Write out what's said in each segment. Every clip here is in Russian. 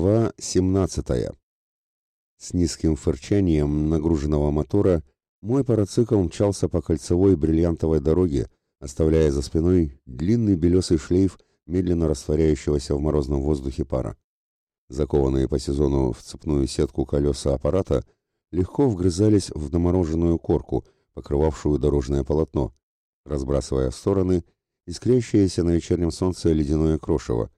Глава 17. С низким фырчанием нагруженного мотора мой парацикл мчался по кольцевой бриллиантовой дороге, оставляя за спиной длинный белесый шлейф медленно растворяющегося в морозном воздухе пара. Закованные по сезону в цепную сетку колеса аппарата легко вгрызались в намороженную корку, покрывавшую дорожное полотно, разбрасывая в стороны искрящееся на вечернем солнце ледяное крошево,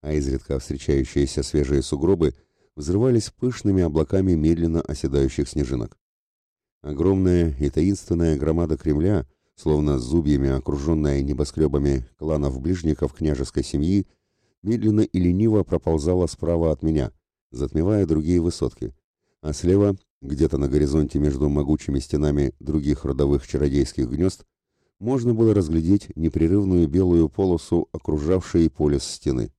а изредка встречающиеся свежие сугробы взрывались пышными облаками медленно оседающих снежинок. Огромная и таинственная громада Кремля, словно зубьями окруженная небоскребами кланов-ближников княжеской семьи, медленно и лениво проползала справа от меня, затмевая другие высотки, а слева, где-то на горизонте между могучими стенами других родовых чародейских гнезд, можно было разглядеть непрерывную белую полосу окружавшей полис стены.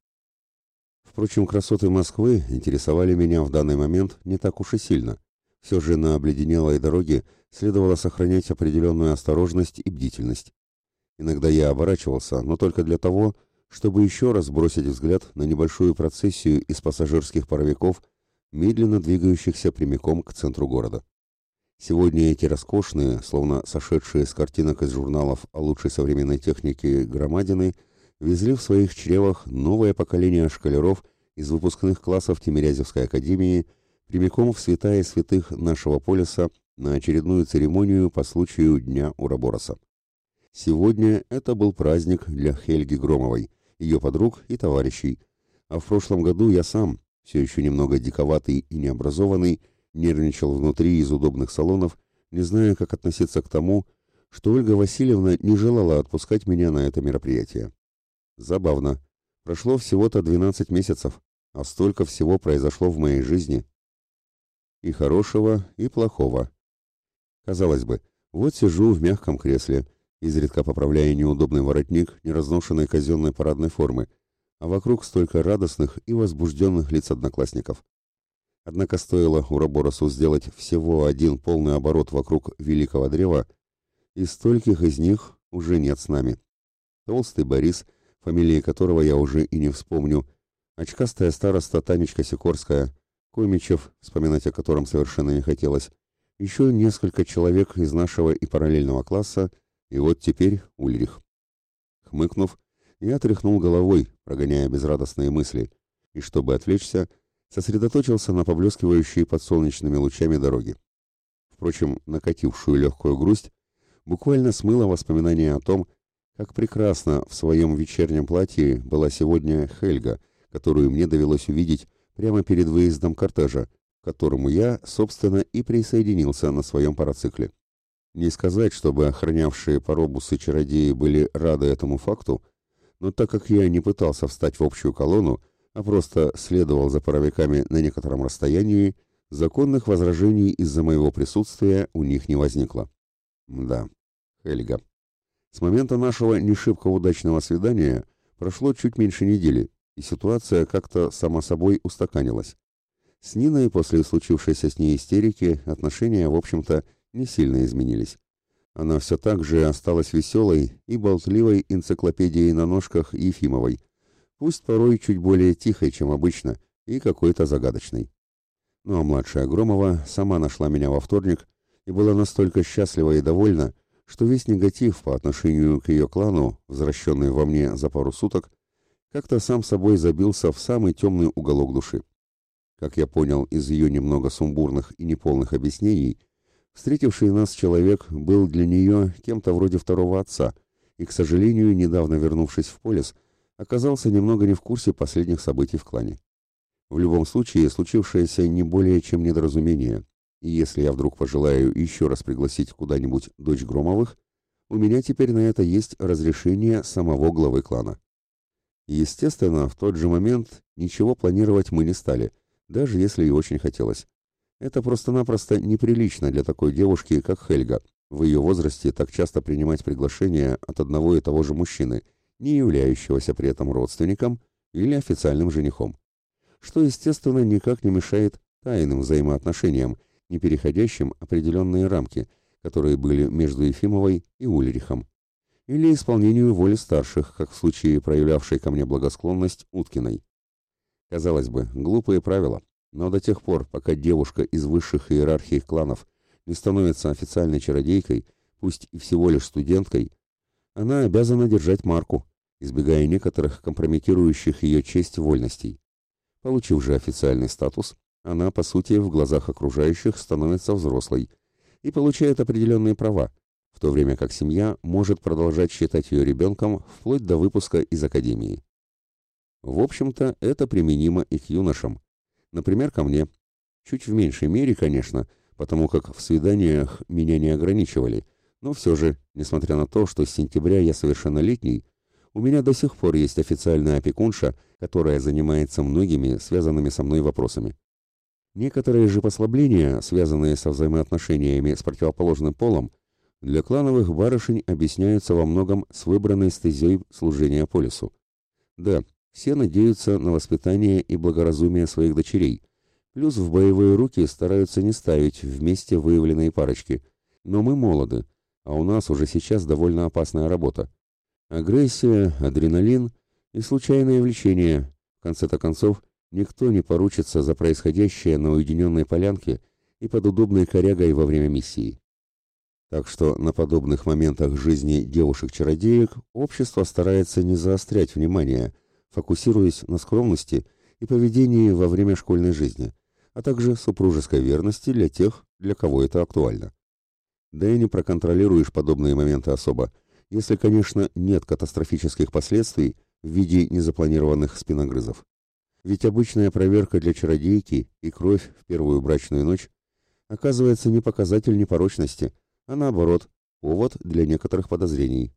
Впрочем, красоты Москвы интересовали меня в данный момент не так уж и сильно. Все же на обледенелой дороге следовало сохранять определенную осторожность и бдительность. Иногда я оборачивался, но только для того, чтобы еще раз бросить взгляд на небольшую процессию из пассажирских паровиков, медленно двигающихся прямиком к центру города. Сегодня эти роскошные, словно сошедшие с картинок из журналов о лучшей современной технике громадины – везли в своих чревах новое поколение школяров из выпускных классов Тимирязевской академии прямиком в святая святых нашего полиса на очередную церемонию по случаю Дня Урабороса. Сегодня это был праздник для Хельги Громовой, ее подруг и товарищей, а в прошлом году я сам, все еще немного диковатый и необразованный, нервничал внутри из удобных салонов, не зная, как относиться к тому, что Ольга Васильевна не желала отпускать меня на это мероприятие. Забавно. Прошло всего-то 12 месяцев, а столько всего произошло в моей жизни. И хорошего, и плохого. Казалось бы, вот сижу в мягком кресле, изредка поправляя неудобный воротник неразношенной казенной парадной формы, а вокруг столько радостных и возбужденных лиц одноклассников. Однако стоило Ураборосу сделать всего один полный оборот вокруг великого древа, и стольких из них уже нет с нами. Толстый Борис — фамилии которого я уже и не вспомню, очкастая староста Танечка Сикорская, Комичев, вспоминать о котором совершенно не хотелось, еще несколько человек из нашего и параллельного класса, и вот теперь Ульрих. Хмыкнув, я тряхнул головой, прогоняя безрадостные мысли, и, чтобы отвлечься, сосредоточился на поблескивающей под солнечными лучами дороги. Впрочем, накатившую легкую грусть буквально смыло воспоминание о том, как прекрасно в своем вечернем платье была сегодня Хельга, которую мне довелось увидеть прямо перед выездом кортежа, к которому я, собственно, и присоединился на своем парацикле. Не сказать, чтобы охранявшие паробусы чародеи были рады этому факту, но так как я не пытался встать в общую колонну, а просто следовал за паровиками на некотором расстоянии, законных возражений из-за моего присутствия у них не возникло. Да, Хельга. С момента нашего не удачного свидания прошло чуть меньше недели, и ситуация как-то сама собой устаканилась. С Ниной после случившейся с ней истерики отношения, в общем-то, не сильно изменились. Она все так же осталась веселой и болтливой энциклопедией на ножках Ефимовой, пусть порой чуть более тихой, чем обычно, и какой-то загадочной. Ну а младшая Громова сама нашла меня во вторник и была настолько счастлива и довольна, что весь негатив по отношению к ее клану, возвращенный во мне за пару суток, как-то сам собой забился в самый темный уголок души. Как я понял из ее немного сумбурных и неполных объяснений, встретивший нас человек был для нее кем-то вроде второго отца и, к сожалению, недавно вернувшись в полис, оказался немного не в курсе последних событий в клане. В любом случае, случившееся не более чем недоразумение, и если я вдруг пожелаю еще раз пригласить куда-нибудь дочь Громовых, у меня теперь на это есть разрешение самого главы клана. Естественно, в тот же момент ничего планировать мы не стали, даже если и очень хотелось. Это просто-напросто неприлично для такой девушки, как Хельга, в ее возрасте так часто принимать приглашения от одного и того же мужчины, не являющегося при этом родственником или официальным женихом. Что, естественно, никак не мешает тайным взаимоотношениям, не переходящим определенные рамки, которые были между Ефимовой и Ульрихом, или исполнению воли старших, как в случае проявлявшей ко мне благосклонность Уткиной. Казалось бы, глупые правила, но до тех пор, пока девушка из высших иерархий кланов не становится официальной чародейкой, пусть и всего лишь студенткой, она обязана держать марку, избегая некоторых компрометирующих ее честь вольностей. Получив же официальный статус, она, по сути, в глазах окружающих становится взрослой и получает определенные права, в то время как семья может продолжать считать ее ребенком вплоть до выпуска из академии. В общем-то, это применимо и к юношам. Например, ко мне. Чуть в меньшей мере, конечно, потому как в свиданиях меня не ограничивали, но все же, несмотря на то, что с сентября я совершеннолетний, у меня до сих пор есть официальная опекунша, которая занимается многими связанными со мной вопросами. Некоторые же послабления, связанные со взаимоотношениями с противоположным полом, для клановых барышень объясняются во многом с выбранной стезей служения полису. Да, все надеются на воспитание и благоразумие своих дочерей, плюс в боевые руки стараются не ставить вместе выявленные парочки. Но мы молоды, а у нас уже сейчас довольно опасная работа. Агрессия, адреналин и случайное влечение. В конце-то концов, никто не поручится за происходящее на уединенной полянке и под удобной корягой во время миссии. Так что на подобных моментах жизни девушек-чародеек общество старается не заострять внимание, фокусируясь на скромности и поведении во время школьной жизни, а также супружеской верности для тех, для кого это актуально. Да и не проконтролируешь подобные моменты особо, если, конечно, нет катастрофических последствий в виде незапланированных спиногрызов. Ведь обычная проверка для чародейки и кровь в первую брачную ночь оказывается не показатель непорочности, а наоборот, повод для некоторых подозрений.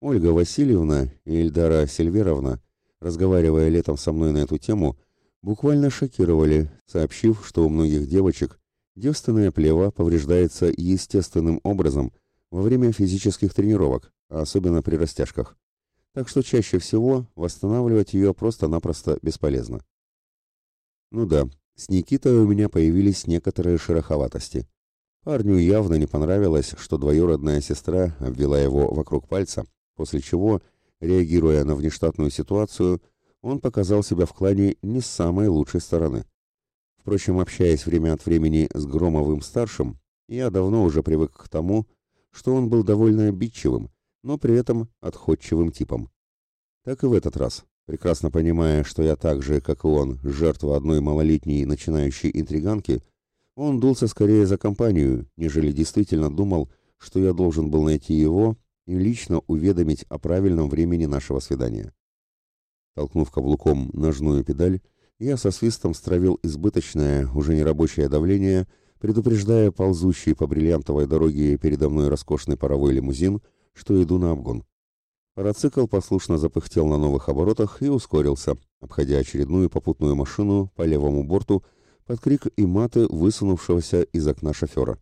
Ольга Васильевна и Эльдара Сильверовна, разговаривая летом со мной на эту тему, буквально шокировали, сообщив, что у многих девочек девственная плева повреждается естественным образом во время физических тренировок, а особенно при растяжках. Так что чаще всего восстанавливать ее просто-напросто бесполезно. Ну да, с Никитой у меня появились некоторые шероховатости. Парню явно не понравилось, что двоюродная сестра обвела его вокруг пальца, после чего, реагируя на внештатную ситуацию, он показал себя в клане не с самой лучшей стороны. Впрочем, общаясь время от времени с Громовым-старшим, я давно уже привык к тому, что он был довольно обидчивым, но при этом отходчивым типом. Так и в этот раз, прекрасно понимая, что я так же, как и он, жертва одной малолетней начинающей интриганки, он дулся скорее за компанию, нежели действительно думал, что я должен был найти его и лично уведомить о правильном времени нашего свидания. Толкнув каблуком ножную педаль, я со свистом стравил избыточное, уже нерабочее давление предупреждая ползущий по бриллиантовой дороге передо мной роскошный паровой лимузин, что иду на обгон. Парацикл послушно запыхтел на новых оборотах и ускорился, обходя очередную попутную машину по левому борту под крик и маты высунувшегося из окна шофера.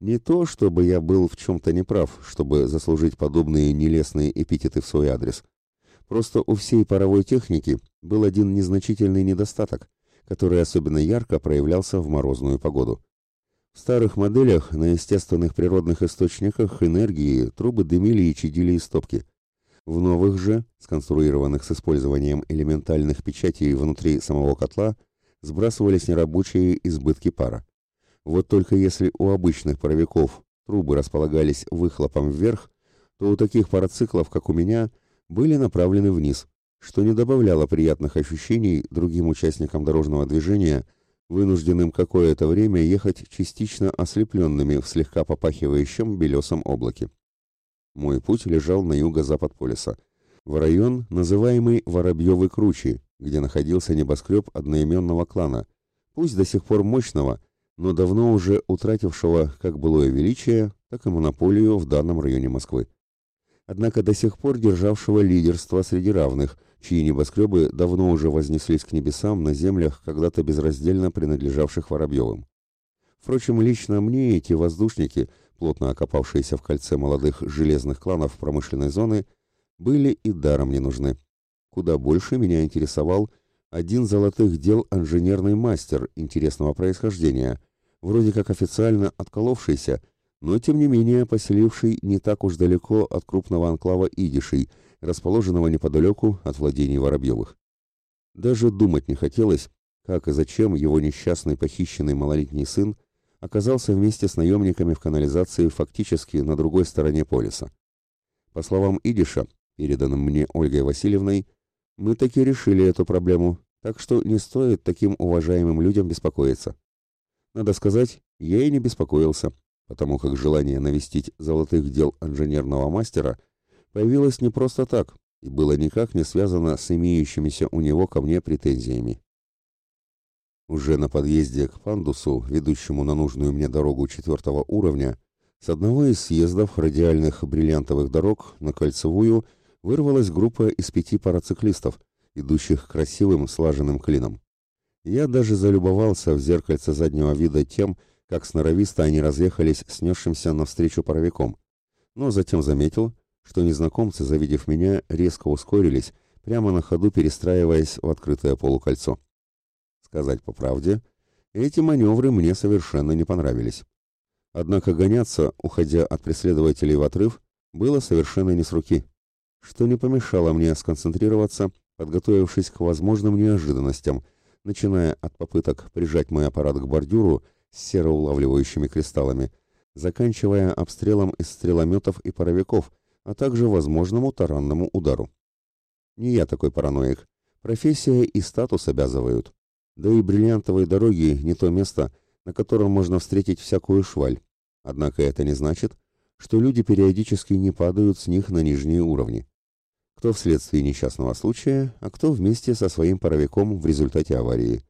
Не то, чтобы я был в чем-то неправ, чтобы заслужить подобные нелестные эпитеты в свой адрес. Просто у всей паровой техники был один незначительный недостаток, который особенно ярко проявлялся в морозную погоду. В старых моделях на естественных природных источниках энергии трубы дымили и чадили из топки. В новых же, сконструированных с использованием элементальных печатей внутри самого котла, сбрасывались нерабочие избытки пара. Вот только если у обычных паровиков трубы располагались выхлопом вверх, то у таких парациклов, как у меня, были направлены вниз, что не добавляло приятных ощущений другим участникам дорожного движения, вынужденным какое-то время ехать частично ослепленными в слегка попахивающем белесом облаке. Мой путь лежал на юго-запад полиса, в район, называемый Воробьевой Кручи, где находился небоскреб одноименного клана, пусть до сих пор мощного, но давно уже утратившего как былое величие, так и монополию в данном районе Москвы. Однако до сих пор державшего лидерство среди равных, чьи небоскребы давно уже вознеслись к небесам на землях, когда-то безраздельно принадлежавших Воробьевым. Впрочем, лично мне эти воздушники, плотно окопавшиеся в кольце молодых железных кланов промышленной зоны, были и даром не нужны. Куда больше меня интересовал один золотых дел инженерный мастер интересного происхождения, вроде как официально отколовшийся, но тем не менее поселивший не так уж далеко от крупного анклава Идишей – расположенного неподалеку от владений Воробьевых. Даже думать не хотелось, как и зачем его несчастный похищенный малолетний сын оказался вместе с наемниками в канализации фактически на другой стороне полиса. По словам Идиша, переданным мне Ольгой Васильевной, мы таки решили эту проблему, так что не стоит таким уважаемым людям беспокоиться. Надо сказать, я и не беспокоился, потому как желание навестить золотых дел инженерного мастера появилось не просто так и было никак не связано с имеющимися у него ко мне претензиями. Уже на подъезде к пандусу, ведущему на нужную мне дорогу четвертого уровня, с одного из съездов радиальных бриллиантовых дорог на кольцевую вырвалась группа из пяти парациклистов, идущих красивым слаженным клином. Я даже залюбовался в зеркальце заднего вида тем, как сноровисто они разъехались снесшимся навстречу паровиком, но затем заметил, что незнакомцы, завидев меня, резко ускорились, прямо на ходу перестраиваясь в открытое полукольцо. Сказать по правде, эти маневры мне совершенно не понравились. Однако гоняться, уходя от преследователей в отрыв, было совершенно не с руки, что не помешало мне сконцентрироваться, подготовившись к возможным неожиданностям, начиная от попыток прижать мой аппарат к бордюру с сероулавливающими кристаллами, заканчивая обстрелом из стрелометов и паровиков, а также возможному таранному удару. Не я такой параноик. Профессия и статус обязывают. Да и бриллиантовые дороги не то место, на котором можно встретить всякую шваль. Однако это не значит, что люди периодически не падают с них на нижние уровни. Кто вследствие несчастного случая, а кто вместе со своим паровиком в результате аварии.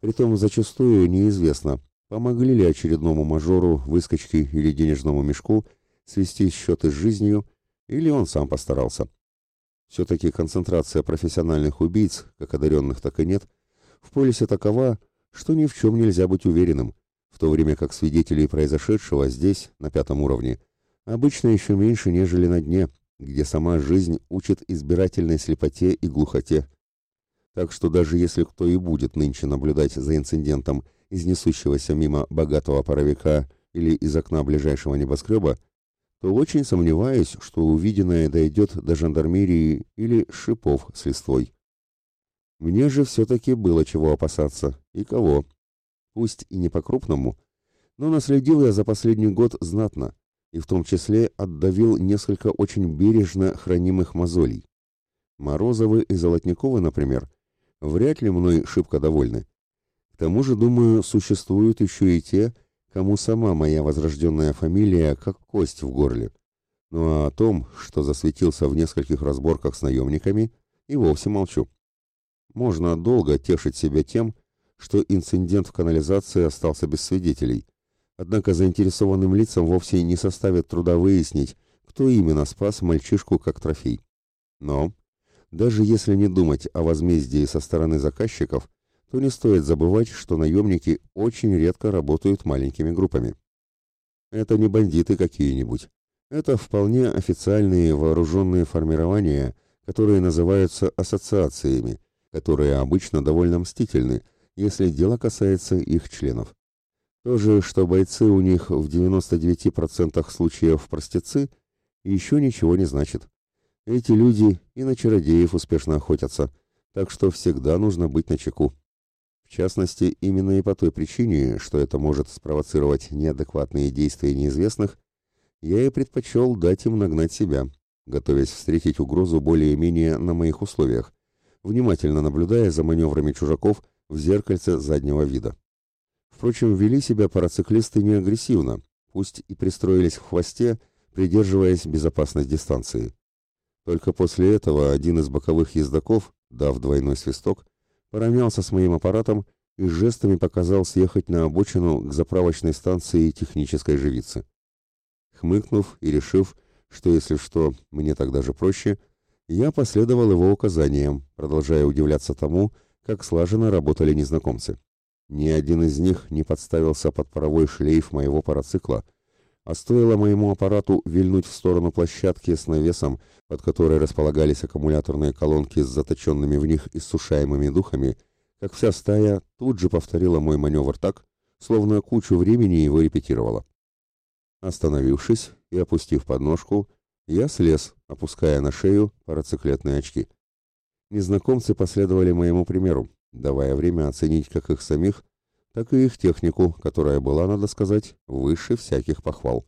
Притом зачастую неизвестно, помогли ли очередному мажору, выскочке или денежному мешку свести счеты с жизнью, или он сам постарался. Все-таки концентрация профессиональных убийц, как одаренных, так и нет – в полисе такова, что ни в чем нельзя быть уверенным, в то время как свидетелей произошедшего здесь, на пятом уровне, обычно еще меньше, нежели на дне, где сама жизнь учит избирательной слепоте и глухоте. Так что даже если кто и будет нынче наблюдать за инцидентом из несущегося мимо богатого паровика или из окна ближайшего небоскреба, то очень сомневаюсь, что увиденное дойдет до жандармерии или шипов с листвой. Мне же все-таки было чего опасаться. И кого. Пусть и не по-крупному, но наследил я за последний год знатно, и в том числе отдавил несколько очень бережно хранимых мозолей. Морозовы и Золотниковы, например, вряд ли мной шибко довольны. К тому же, думаю, существуют еще и те, кому сама моя возрожденная фамилия как кость в горле. Ну а о том, что засветился в нескольких разборках с наемниками, и вовсе молчу. Можно долго тешить себя тем, что инцидент в канализации остался без свидетелей. Однако заинтересованным лицам вовсе не составит труда выяснить, кто именно спас мальчишку как трофей. Но, даже если не думать о возмездии со стороны заказчиков, то не стоит забывать, что наемники очень редко работают маленькими группами. Это не бандиты какие-нибудь. Это вполне официальные вооруженные формирования, которые называются ассоциациями, которые обычно довольно мстительны, если дело касается их членов. То же, что бойцы у них в 99% случаев простецы, еще ничего не значит. Эти люди и на чародеев успешно охотятся, так что всегда нужно быть начеку. В частности, именно и по той причине, что это может спровоцировать неадекватные действия неизвестных, я и предпочел дать им нагнать себя, готовясь встретить угрозу более-менее на моих условиях, внимательно наблюдая за маневрами чужаков в зеркальце заднего вида. Впрочем, вели себя парациклисты не агрессивно, пусть и пристроились в хвосте, придерживаясь безопасной дистанции. Только после этого один из боковых ездаков, дав двойной свисток, поравнялся с моим аппаратом и жестами показал съехать на обочину к заправочной станции технической живицы. Хмыкнув и решив, что если что, мне так даже проще – я последовал его указаниям, продолжая удивляться тому, как слаженно работали незнакомцы. Ни один из них не подставился под паровой шлейф моего парацикла, а стоило моему аппарату вильнуть в сторону площадки с навесом, под которой располагались аккумуляторные колонки с заточенными в них иссушаемыми духами, как вся стая тут же повторила мой маневр так, словно кучу времени его репетировала. Остановившись и опустив подножку, я слез, опуская на шею парациклетные очки. Незнакомцы последовали моему примеру, давая время оценить как их самих, так и их технику, которая была, надо сказать, выше всяких похвал.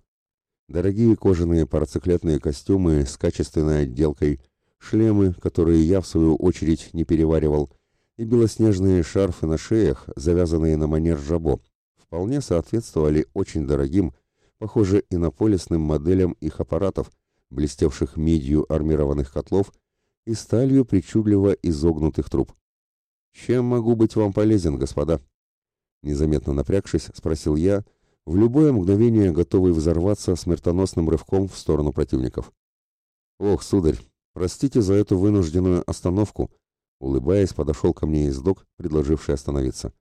Дорогие кожаные парациклетные костюмы с качественной отделкой, шлемы, которые я, в свою очередь, не переваривал, и белоснежные шарфы на шеях, завязанные на манер жабо, вполне соответствовали очень дорогим, похоже, инополисным моделям их аппаратов, блестевших медью армированных котлов и сталью причудливо изогнутых труб. «Чем могу быть вам полезен, господа?» Незаметно напрягшись, спросил я, в любое мгновение готовый взорваться смертоносным рывком в сторону противников. «Ох, сударь, простите за эту вынужденную остановку», улыбаясь, подошел ко мне издок, предложивший остановиться.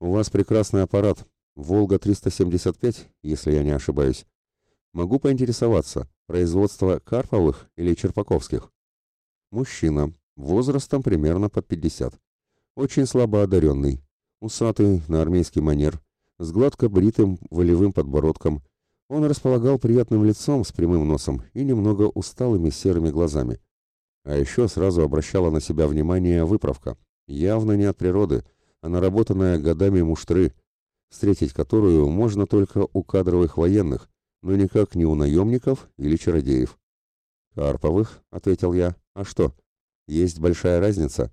«У вас прекрасный аппарат, Волга-375, если я не ошибаюсь. Могу поинтересоваться, производство Карповых или Черпаковских?» Мужчина, возрастом примерно под 50. Очень слабо одаренный, усатый на армейский манер, с гладко бритым волевым подбородком. Он располагал приятным лицом с прямым носом и немного усталыми серыми глазами. А еще сразу обращала на себя внимание выправка, явно не от природы, а наработанная годами муштры, встретить которую можно только у кадровых военных, но никак не у наемников или чародеев. «Карповых», — ответил я, — «а что? Есть большая разница.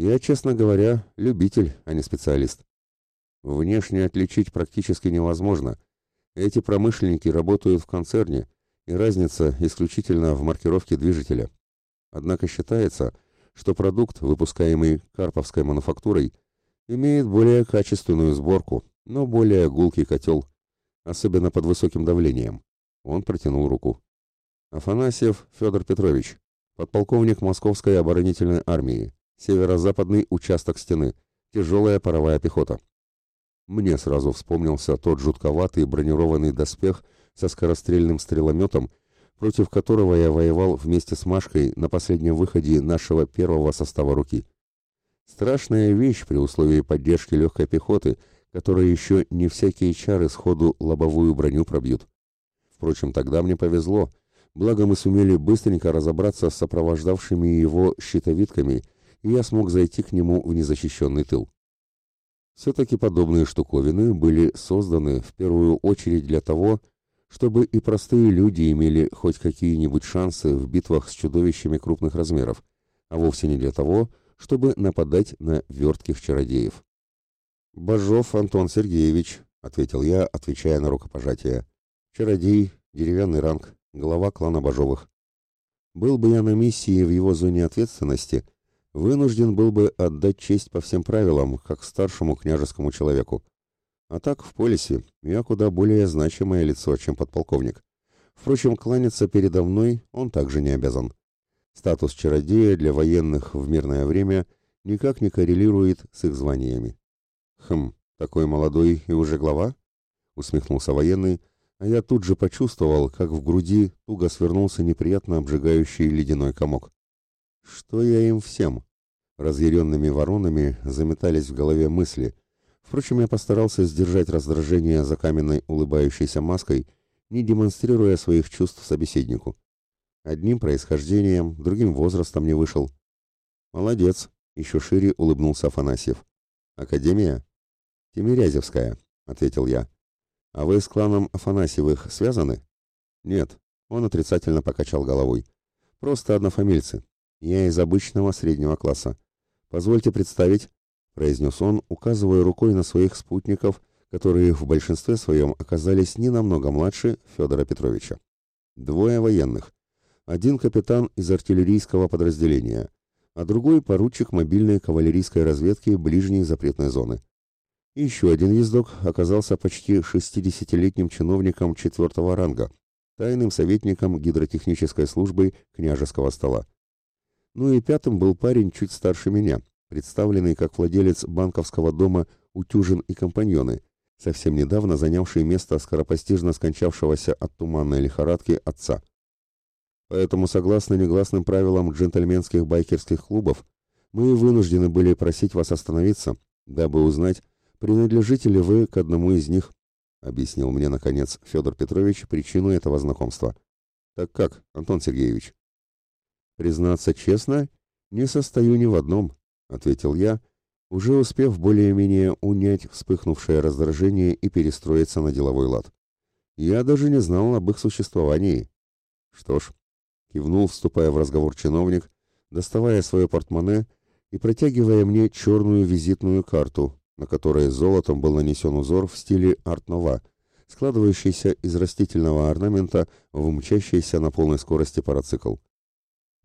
Я, честно говоря, любитель, а не специалист. Внешне отличить практически невозможно. Эти промышленники работают в концерне, и разница исключительно в маркировке движителя. Однако считается, что продукт, выпускаемый Карповской мануфактурой, имеет более качественную сборку, но более гулкий котел, особенно под высоким давлением. Он протянул руку. Афанасьев Федор Петрович, подполковник Московской оборонительной армии, северо-западный участок стены, тяжелая паровая пехота. Мне сразу вспомнился тот жутковатый бронированный доспех со скорострельным стрелометом, против которого я воевал вместе с Машкой на последнем выходе нашего первого состава руки. Страшная вещь при условии поддержки легкой пехоты, которая еще не всякие чары сходу лобовую броню пробьют. Впрочем, тогда мне повезло, благо мы сумели быстренько разобраться с сопровождавшими его щитовидками, и я смог зайти к нему в незащищенный тыл. Все-таки подобные штуковины были созданы в первую очередь для того, чтобы и простые люди имели хоть какие-нибудь шансы в битвах с чудовищами крупных размеров, а вовсе не для того, чтобы нападать на вертких чародеев. «Бажов Антон Сергеевич», — ответил я, отвечая на рукопожатие. «Чародей, деревянный ранг, глава клана Бажовых. Был бы я на миссии в его зоне ответственности — вынужден был бы отдать честь по всем правилам, как старшему княжескому человеку. А так, в полисе, я куда более значимое лицо, чем подполковник. Впрочем, кланяться передо мной он также не обязан. Статус чародея для военных в мирное время никак не коррелирует с их званиями. «Хм, такой молодой и уже глава?» — усмехнулся военный, а я тут же почувствовал, как в груди туго свернулся неприятно обжигающий ледяной комок. Что я им всем? Разъяренными воронами заметались в голове мысли. Впрочем, я постарался сдержать раздражение за каменной улыбающейся маской, не демонстрируя своих чувств собеседнику. Одним происхождением, другим возрастом не вышел. «Молодец», — еще шире улыбнулся Афанасьев. «Академия?» «Тимирязевская», — ответил я. «А вы с кланом Афанасьевых связаны?» «Нет», — он отрицательно покачал головой. «Просто однофамильцы. Я из обычного среднего класса. Позвольте представить, произнес он, указывая рукой на своих спутников, которые в большинстве своем оказались не намного младше Федора Петровича. Двое военных. Один капитан из артиллерийского подразделения, а другой поручик мобильной кавалерийской разведки ближней запретной зоны. еще один ездок оказался почти 60-летним чиновником четвертого ранга, тайным советником гидротехнической службы княжеского стола. Ну и пятым был парень чуть старше меня, представленный как владелец банковского дома «Утюжин и компаньоны», совсем недавно занявший место скоропостижно скончавшегося от туманной лихорадки отца. Поэтому, согласно негласным правилам джентльменских байкерских клубов, мы вынуждены были просить вас остановиться, дабы узнать, принадлежите ли вы к одному из них, объяснил мне, наконец, Федор Петрович причину этого знакомства. Так как, Антон Сергеевич? Признаться честно, Не состою ни в одном, ответил я, уже успев более-менее унять вспыхнувшее раздражение и перестроиться на деловой лад. Я даже не знал об их существовании. Что ж, кивнул, вступая в разговор чиновник, доставая свое портмоне и протягивая мне черную визитную карту, на которой золотом был нанесен узор в стиле арт-нова, складывающийся из растительного орнамента в мчащийся на полной скорости парацикл.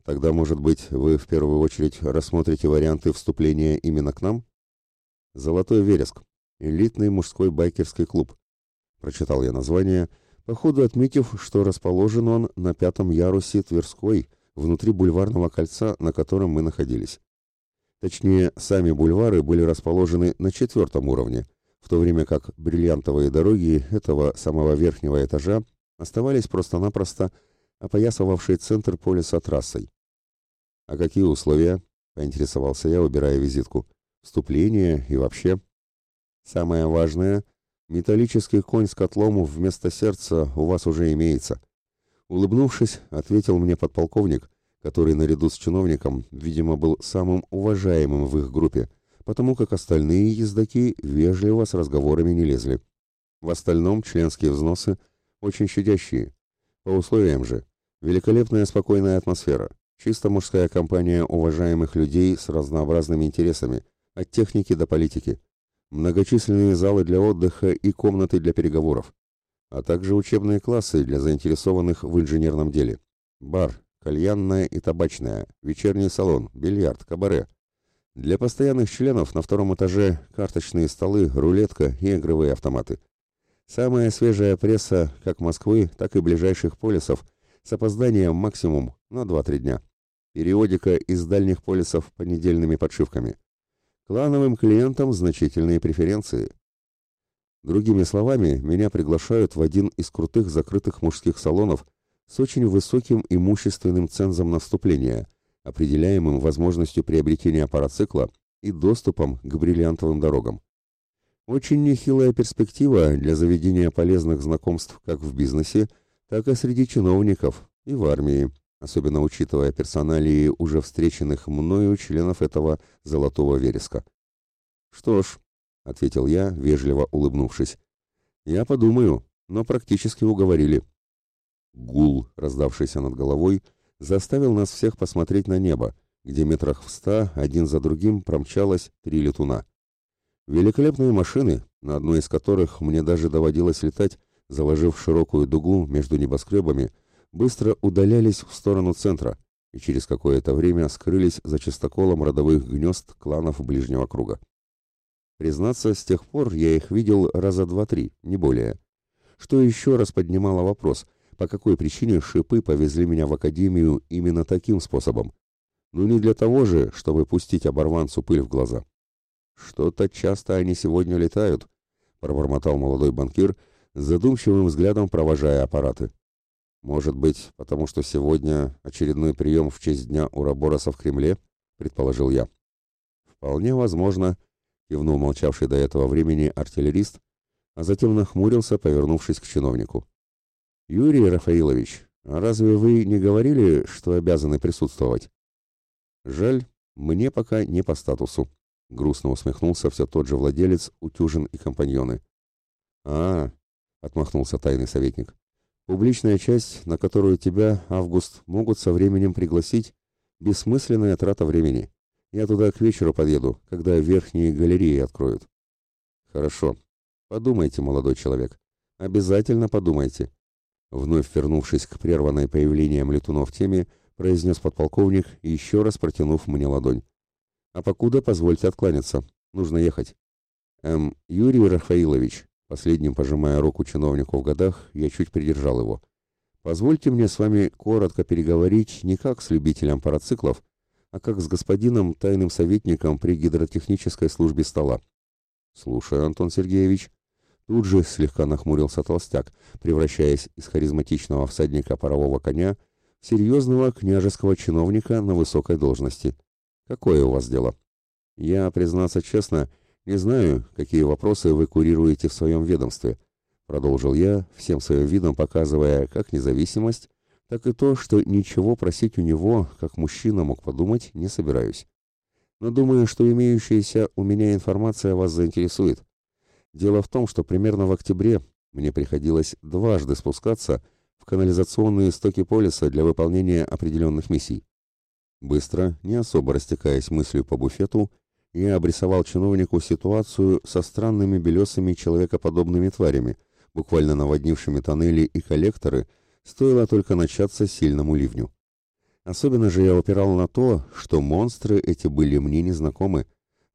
Тогда, может быть, вы в первую очередь рассмотрите варианты вступления именно к нам? Золотой вереск. Элитный мужской байкерский клуб. Прочитал я название, походу отметив, что расположен он на пятом ярусе Тверской, внутри бульварного кольца, на котором мы находились. Точнее, сами бульвары были расположены на четвертом уровне, в то время как бриллиантовые дороги этого самого верхнего этажа оставались просто-напросто опоясывавшие центр полиса трассой. «А какие условия?» — поинтересовался я, убирая визитку. «Вступление и вообще?» «Самое важное — металлический конь с котлом вместо сердца у вас уже имеется». Улыбнувшись, ответил мне подполковник, который наряду с чиновником, видимо, был самым уважаемым в их группе, потому как остальные ездаки вежливо с разговорами не лезли. В остальном членские взносы очень щадящие. По условиям же, великолепная спокойная атмосфера, Чисто мужская компания уважаемых людей с разнообразными интересами, от техники до политики. Многочисленные залы для отдыха и комнаты для переговоров. А также учебные классы для заинтересованных в инженерном деле. Бар, кальянная и табачная, вечерний салон, бильярд, кабаре. Для постоянных членов на втором этаже карточные столы, рулетка и игровые автоматы. Самая свежая пресса как Москвы, так и ближайших полисов с опозданием максимум на 2-3 дня. Периодика из дальних полисов понедельными подшивками. Клановым клиентам значительные преференции. Другими словами, меня приглашают в один из крутых закрытых мужских салонов с очень высоким имущественным цензом на вступление, определяемым возможностью приобретения парацикла и доступом к бриллиантовым дорогам. Очень нехилая перспектива для заведения полезных знакомств как в бизнесе, так и среди чиновников и в армии, особенно учитывая персоналии уже встреченных мною членов этого золотого вереска. «Что ж», — ответил я, вежливо улыбнувшись, — «я подумаю, но практически уговорили». Гул, раздавшийся над головой, заставил нас всех посмотреть на небо, где метрах в ста один за другим промчалось три летуна. Великолепные машины, на одной из которых мне даже доводилось летать, заложив широкую дугу между небоскребами, быстро удалялись в сторону центра и через какое-то время скрылись за чистоколом родовых гнезд кланов ближнего круга. Признаться, с тех пор я их видел раза два-три, не более. Что еще раз поднимало вопрос, по какой причине шипы повезли меня в академию именно таким способом. Ну не для того же, чтобы пустить оборванцу пыль в глаза. Что-то часто они сегодня летают, пробормотал молодой банкир, задумчивым взглядом провожая аппараты. Может быть, потому что сегодня очередной прием в честь дня Урабороса в Кремле, предположил я. Вполне возможно, кивнул молчавший до этого времени артиллерист, а затем нахмурился, повернувшись к чиновнику. Юрий Рафаилович, а разве вы не говорили, что обязаны присутствовать? Жаль, мне пока не по статусу, грустно усмехнулся все тот же владелец Утюжин и компаньоны. А, отмахнулся тайный советник. Публичная часть, на которую тебя, Август, могут со временем пригласить, бессмысленная трата времени. Я туда к вечеру подъеду, когда верхние галереи откроют. Хорошо. Подумайте, молодой человек. Обязательно подумайте. Вновь вернувшись к прерванной появлением летунов теме, произнес подполковник, еще раз протянув мне ладонь. А покуда позвольте откланяться. Нужно ехать. Эм, Юрий Рафаилович, Последним, пожимая руку чиновнику в годах, я чуть придержал его. «Позвольте мне с вами коротко переговорить не как с любителем парациклов, а как с господином тайным советником при гидротехнической службе стола». «Слушаю, Антон Сергеевич». Тут же слегка нахмурился толстяк, превращаясь из харизматичного всадника парового коня в серьезного княжеского чиновника на высокой должности. «Какое у вас дело?» «Я, признаться честно, — «Не знаю, какие вопросы вы курируете в своем ведомстве», продолжил я, всем своим видом показывая как независимость, так и то, что ничего просить у него, как мужчина мог подумать, не собираюсь. Но думаю, что имеющаяся у меня информация вас заинтересует. Дело в том, что примерно в октябре мне приходилось дважды спускаться в канализационные стоки полиса для выполнения определенных миссий. Быстро, не особо растекаясь мыслью по буфету, я обрисовал чиновнику ситуацию со странными белесыми человекоподобными тварями, буквально наводнившими тоннели и коллекторы, стоило только начаться сильному ливню. Особенно же я упирал на то, что монстры эти были мне незнакомы,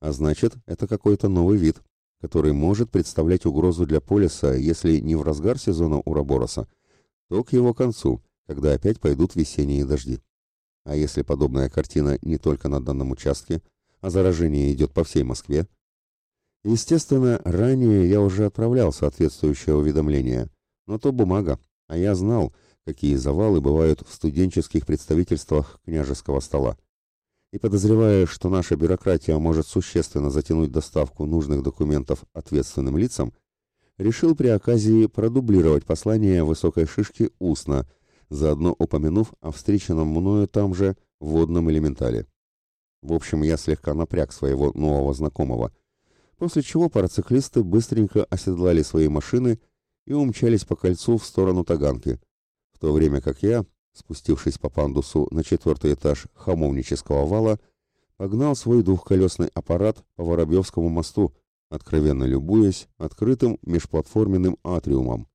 а значит, это какой-то новый вид, который может представлять угрозу для полиса, если не в разгар сезона Урабороса, то к его концу, когда опять пойдут весенние дожди. А если подобная картина не только на данном участке, а заражение идет по всей Москве? Естественно, ранее я уже отправлял соответствующее уведомление, но то бумага, а я знал, какие завалы бывают в студенческих представительствах княжеского стола. И подозревая, что наша бюрократия может существенно затянуть доставку нужных документов ответственным лицам, решил при оказии продублировать послание высокой шишки устно, заодно упомянув о встреченном мною там же водном элементале. В общем, я слегка напряг своего нового знакомого, после чего парациклисты быстренько оседлали свои машины и умчались по кольцу в сторону Таганки, в то время как я, спустившись по пандусу на четвертый этаж хамовнического вала, погнал свой двухколесный аппарат по Воробьевскому мосту, откровенно любуясь открытым межплатформенным атриумом,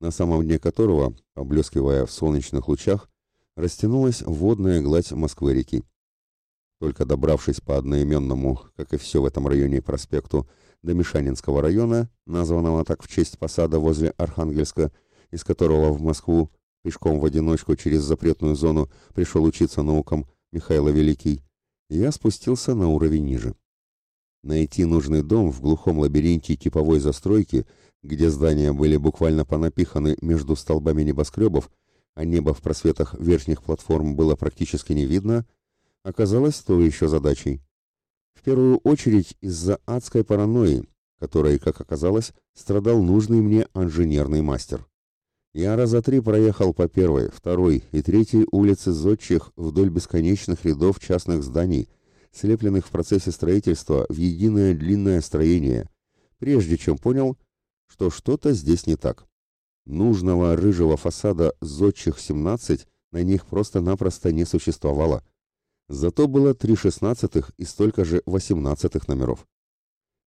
на самом дне которого, поблескивая в солнечных лучах, растянулась водная гладь Москвы-реки. Только добравшись по одноименному, как и все в этом районе проспекту, до Мишанинского района, названного так в честь посада возле Архангельска, из которого в Москву пешком в одиночку через запретную зону пришел учиться наукам Михаил Великий, я спустился на уровень ниже. Найти нужный дом в глухом лабиринте типовой застройки, где здания были буквально понапиханы между столбами небоскребов, а небо в просветах верхних платформ было практически не видно, оказалось то еще задачей. В первую очередь из-за адской паранойи, которой, как оказалось, страдал нужный мне инженерный мастер. Я раза три проехал по первой, второй и третьей улице Зодчих вдоль бесконечных рядов частных зданий, слепленных в процессе строительства в единое длинное строение, прежде чем понял, что что-то здесь не так. Нужного рыжего фасада Зодчих-17 на них просто-напросто не существовало. Зато было три шестнадцатых и столько же восемнадцатых номеров.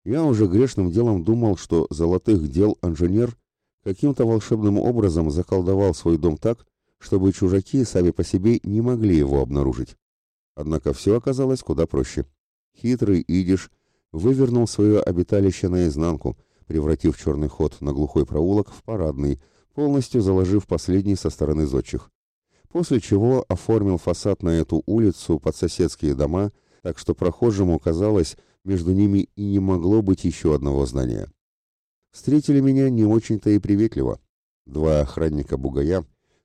Я уже грешным делом думал, что золотых дел инженер каким-то волшебным образом заколдовал свой дом так, чтобы чужаки сами по себе не могли его обнаружить. Однако все оказалось куда проще. Хитрый идиш вывернул свое обиталище наизнанку, превратив черный ход на глухой проулок в парадный, полностью заложив последний со стороны зодчих. После чего оформил фасад на эту улицу под соседские дома, так что прохожему казалось, между ними и не могло быть еще одного здания встретили меня не очень-то и приветливо. Два охранника бугая,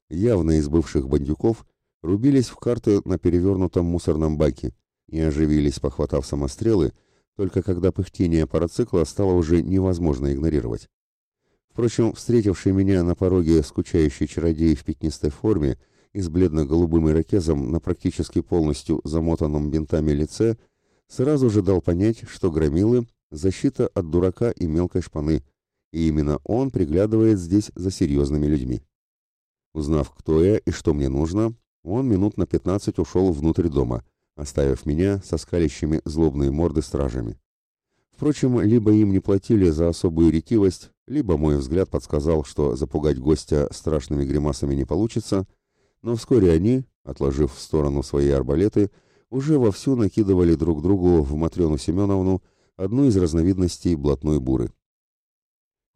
явно из бывших бандюков, рубились в карты на перевернутом мусорном баке и оживились, похватав самострелы, только когда пыхтение парацикла стало уже невозможно игнорировать. Впрочем, встретивший меня на пороге скучающий чародей в пятнистой форме и с бледно-голубым ирокезом на практически полностью замотанном бинтами лице, сразу же дал понять, что громилы — защита от дурака и мелкой шпаны — и именно он приглядывает здесь за серьезными людьми. Узнав, кто я и что мне нужно, он минут на пятнадцать ушел внутрь дома, оставив меня со скалящими злобные морды стражами. Впрочем, либо им не платили за особую ретивость, либо мой взгляд подсказал, что запугать гостя страшными гримасами не получится, но вскоре они, отложив в сторону свои арбалеты, уже вовсю накидывали друг другу в Матрёну Семеновну одну из разновидностей блатной буры.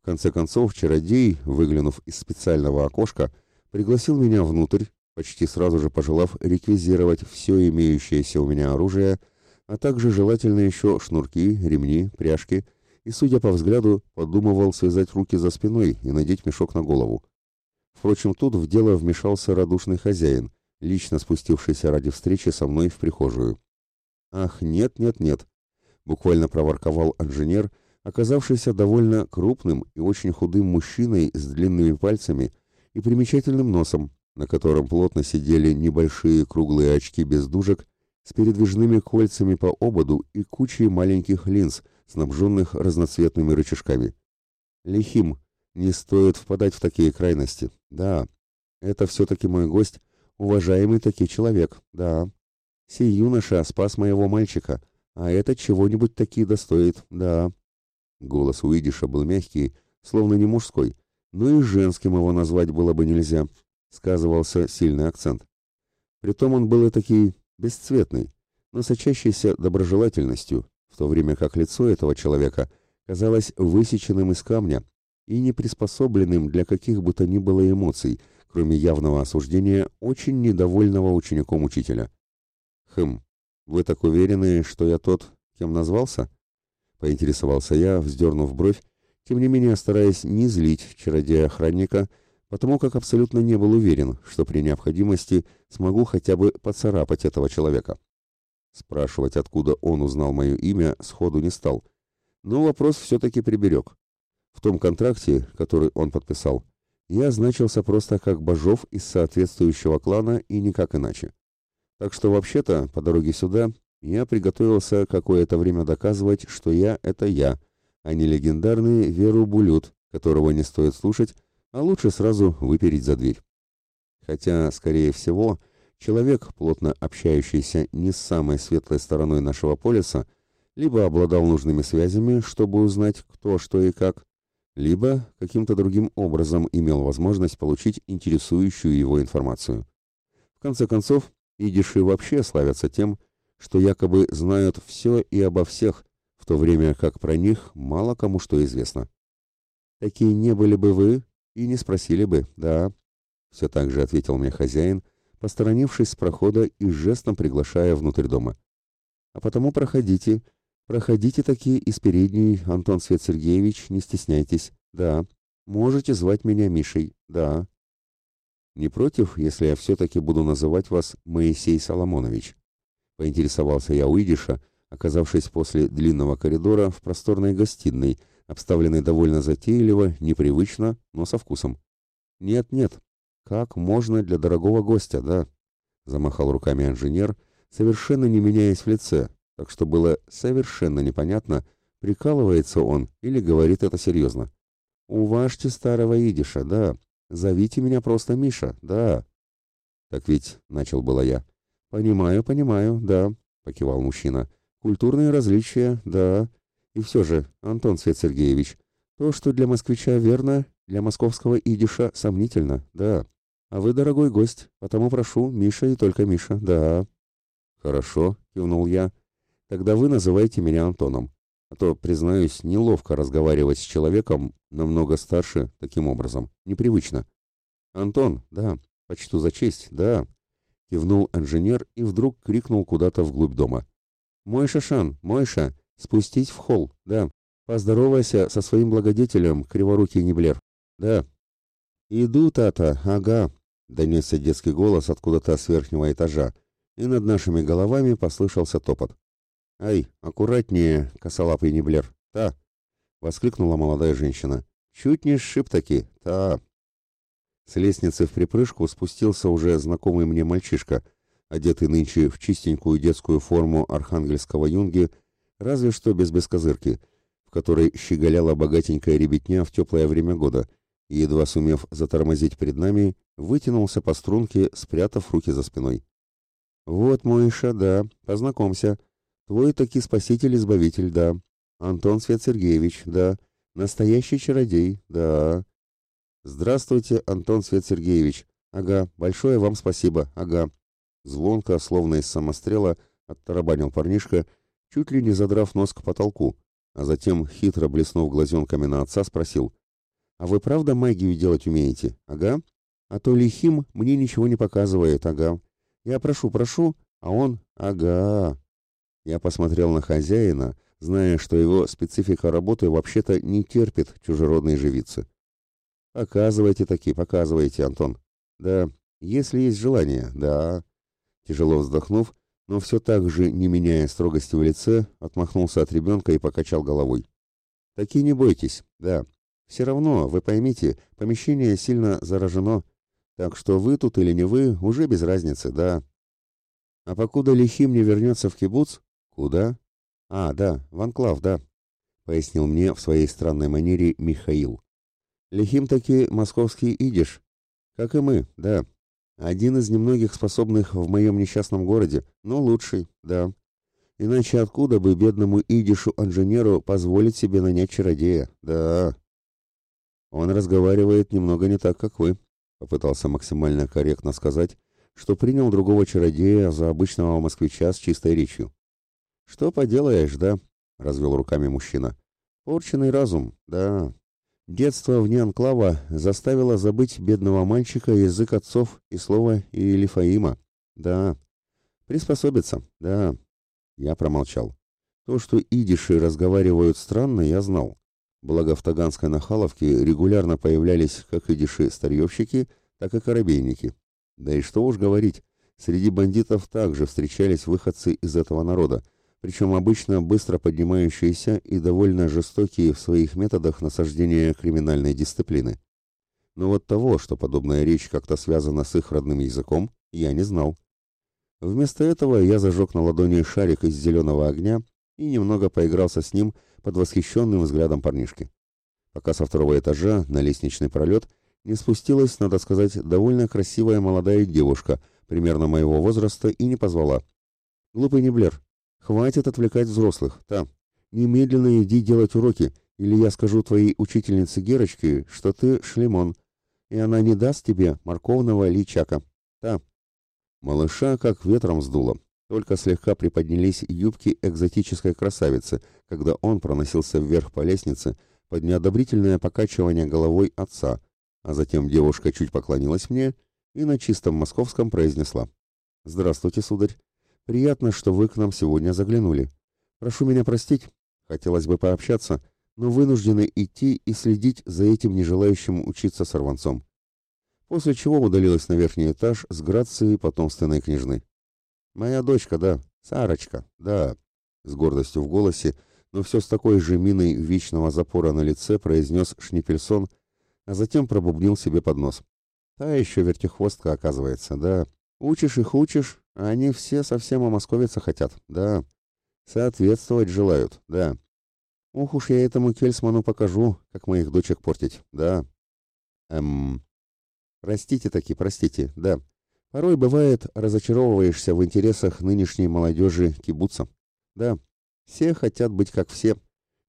В конце концов, чародей, выглянув из специального окошка, пригласил меня внутрь, почти сразу же пожелав реквизировать все имеющееся у меня оружие, а также желательно еще шнурки, ремни, пряжки, и, судя по взгляду, подумывал связать руки за спиной и надеть мешок на голову. Впрочем, тут в дело вмешался радушный хозяин, лично спустившийся ради встречи со мной в прихожую. «Ах, нет, нет, нет!» — буквально проворковал инженер, оказавшийся довольно крупным и очень худым мужчиной с длинными пальцами и примечательным носом, на котором плотно сидели небольшие круглые очки без дужек с передвижными кольцами по ободу и кучей маленьких линз, снабженных разноцветными рычажками. Лихим, не стоит впадать в такие крайности. Да, это все-таки мой гость, уважаемый таки человек, да. Сей юноша спас моего мальчика, а это чего-нибудь таки достоит, да. Голос Уидиша был мягкий, словно не мужской, но и женским его назвать было бы нельзя. Сказывался сильный акцент. Притом он был и таки бесцветный, но сочащийся доброжелательностью, в то время как лицо этого человека казалось высеченным из камня и не приспособленным для каких бы то ни было эмоций, кроме явного осуждения очень недовольного учеником учителя. «Хм, вы так уверены, что я тот, кем назвался?» — поинтересовался я, вздернув бровь, тем не менее стараясь не злить чародея-охранника, потому как абсолютно не был уверен, что при необходимости смогу хотя бы поцарапать этого человека. Спрашивать, откуда он узнал мое имя, сходу не стал, но вопрос все-таки приберег. В том контракте, который он подписал, я значился просто как Бажов из соответствующего клана и никак иначе. Так что вообще-то, по дороге сюда, я приготовился какое-то время доказывать, что я — это я, а не легендарный Веру Булют, которого не стоит слушать, а лучше сразу выпереть за дверь. Хотя, скорее всего, человек, плотно общающийся не с самой светлой стороной нашего полиса, либо обладал нужными связями, чтобы узнать, кто, что и как, либо каким-то другим образом имел возможность получить интересующую его информацию. В конце концов, идиши вообще славятся тем, что якобы знают все и обо всех, в то время как про них мало кому что известно. Такие не были бы вы и не спросили бы, да, все так же ответил мне хозяин, посторонившись с прохода и жестом приглашая внутрь дома. А потому проходите, Проходите такие из передней, Антон Свет Сергеевич, не стесняйтесь. Да. Можете звать меня Мишей. Да. Не против, если я все-таки буду называть вас Моисей Соломонович? Поинтересовался я у Идиша, оказавшись после длинного коридора в просторной гостиной, обставленной довольно затейливо, непривычно, но со вкусом. «Нет, нет, как можно для дорогого гостя, да?» Замахал руками инженер, совершенно не меняясь в лице, так что было совершенно непонятно, прикалывается он или говорит это серьезно. «Уважьте старого идиша, да. Зовите меня просто Миша, да». «Так ведь», — начал было я. «Понимаю, понимаю, да», — покивал мужчина. «Культурные различия, да. И все же, Антон Свет Сергеевич, то, что для москвича верно, для московского идиша сомнительно, да. А вы дорогой гость, потому прошу, Миша и только Миша, да». «Хорошо», — кивнул я, Тогда вы называйте меня Антоном. А то, признаюсь, неловко разговаривать с человеком намного старше таким образом. Непривычно. Антон, да, почту за честь, да. Кивнул инженер и вдруг крикнул куда-то вглубь дома. Мой Шашан, Мойша, спустись в холл, да. Поздоровайся со своим благодетелем, криворукий Неблер. Да. Иду, Тата, ага. Донесся детский голос откуда-то с верхнего этажа, и над нашими головами послышался топот. «Ай, аккуратнее, косолапый неблер! Та!» — воскликнула молодая женщина. «Чуть не сшиб таки! Та!» С лестницы в припрыжку спустился уже знакомый мне мальчишка, одетый нынче в чистенькую детскую форму архангельского юнги, разве что без бескозырки, в которой щеголяла богатенькая ребятня в теплое время года, и, едва сумев затормозить перед нами, вытянулся по струнке, спрятав руки за спиной. «Вот мой Иша, да, познакомься», Твой таки спаситель-избавитель, да. Антон Свет Сергеевич, да. Настоящий чародей, да. Здравствуйте, Антон Свет Сергеевич. Ага, большое вам спасибо, ага. Звонко, словно из самострела, оттарабанил парнишка, чуть ли не задрав нос к потолку, а затем, хитро блеснув глазенками на отца, спросил. «А вы правда магию делать умеете? Ага. А то лихим мне ничего не показывает, ага. Я прошу, прошу, а он, ага, я посмотрел на хозяина, зная, что его специфика работы вообще-то не терпит чужеродной живицы. «Показывайте таки, показывайте, Антон. Да, если есть желание, да». Тяжело вздохнув, но все так же, не меняя строгости в лице, отмахнулся от ребенка и покачал головой. «Таки не бойтесь, да. Все равно, вы поймите, помещение сильно заражено, Так что вы тут или не вы, уже без разницы, да. А покуда Лихим не вернется в кибуц... Куда? А, да, в Анклав, да, пояснил мне в своей странной манере Михаил. Лихим таки московский идиш, как и мы, да. Один из немногих способных в моем несчастном городе, но лучший, да. Иначе откуда бы бедному идишу-инженеру позволить себе нанять чародея? Да. Он разговаривает немного не так, как вы, попытался максимально корректно сказать, что принял другого чародея за обычного москвича с чистой речью. Что поделаешь, да? развел руками мужчина. Порченный разум, да. Детство вне анклава заставило забыть бедного мальчика язык отцов и слова Илифаима. Да. Приспособиться, да. Я промолчал. То, что идиши разговаривают странно, я знал. Благо в Таганской Нахаловке регулярно появлялись как идиши-старьевщики, так и корабейники. Да и что уж говорить, среди бандитов также встречались выходцы из этого народа, причем обычно быстро поднимающиеся и довольно жестокие в своих методах насаждения криминальной дисциплины. Но вот того, что подобная речь как-то связана с их родным языком, я не знал. Вместо этого я зажег на ладони шарик из зеленого огня и немного поигрался с ним под восхищенным взглядом парнишки. Пока со второго этажа на лестничный пролет не спустилась, надо сказать, довольно красивая молодая девушка, примерно моего возраста, и не позвала. «Глупый не Блер, хватит отвлекать взрослых, там. Немедленно иди делать уроки, или я скажу твоей учительнице Герочке, что ты шлемон, и она не даст тебе морковного личака. Там». Малыша как ветром сдуло. Только слегка приподнялись юбки экзотической красавицы, когда он проносился вверх по лестнице под неодобрительное покачивание головой отца, а затем девушка чуть поклонилась мне и на чистом московском произнесла. «Здравствуйте, сударь. Приятно, что вы к нам сегодня заглянули. Прошу меня простить, хотелось бы пообщаться, но вынуждены идти и следить за этим нежелающим учиться сорванцом после чего удалилась на верхний этаж с грацией потомственной княжны. «Моя дочка, да, Сарочка, да», — с гордостью в голосе, но все с такой же миной вечного запора на лице произнес Шнипельсон, а затем пробубнил себе под нос. «Та еще вертихвостка, оказывается, да. Учишь их, учишь, они все совсем о московице хотят, да. Соответствовать желают, да. Ух уж я этому Кельсману покажу, как моих дочек портить, да. Эм, Простите таки, простите, да. Порой бывает, разочаровываешься в интересах нынешней молодежи кибуца. Да, все хотят быть как все,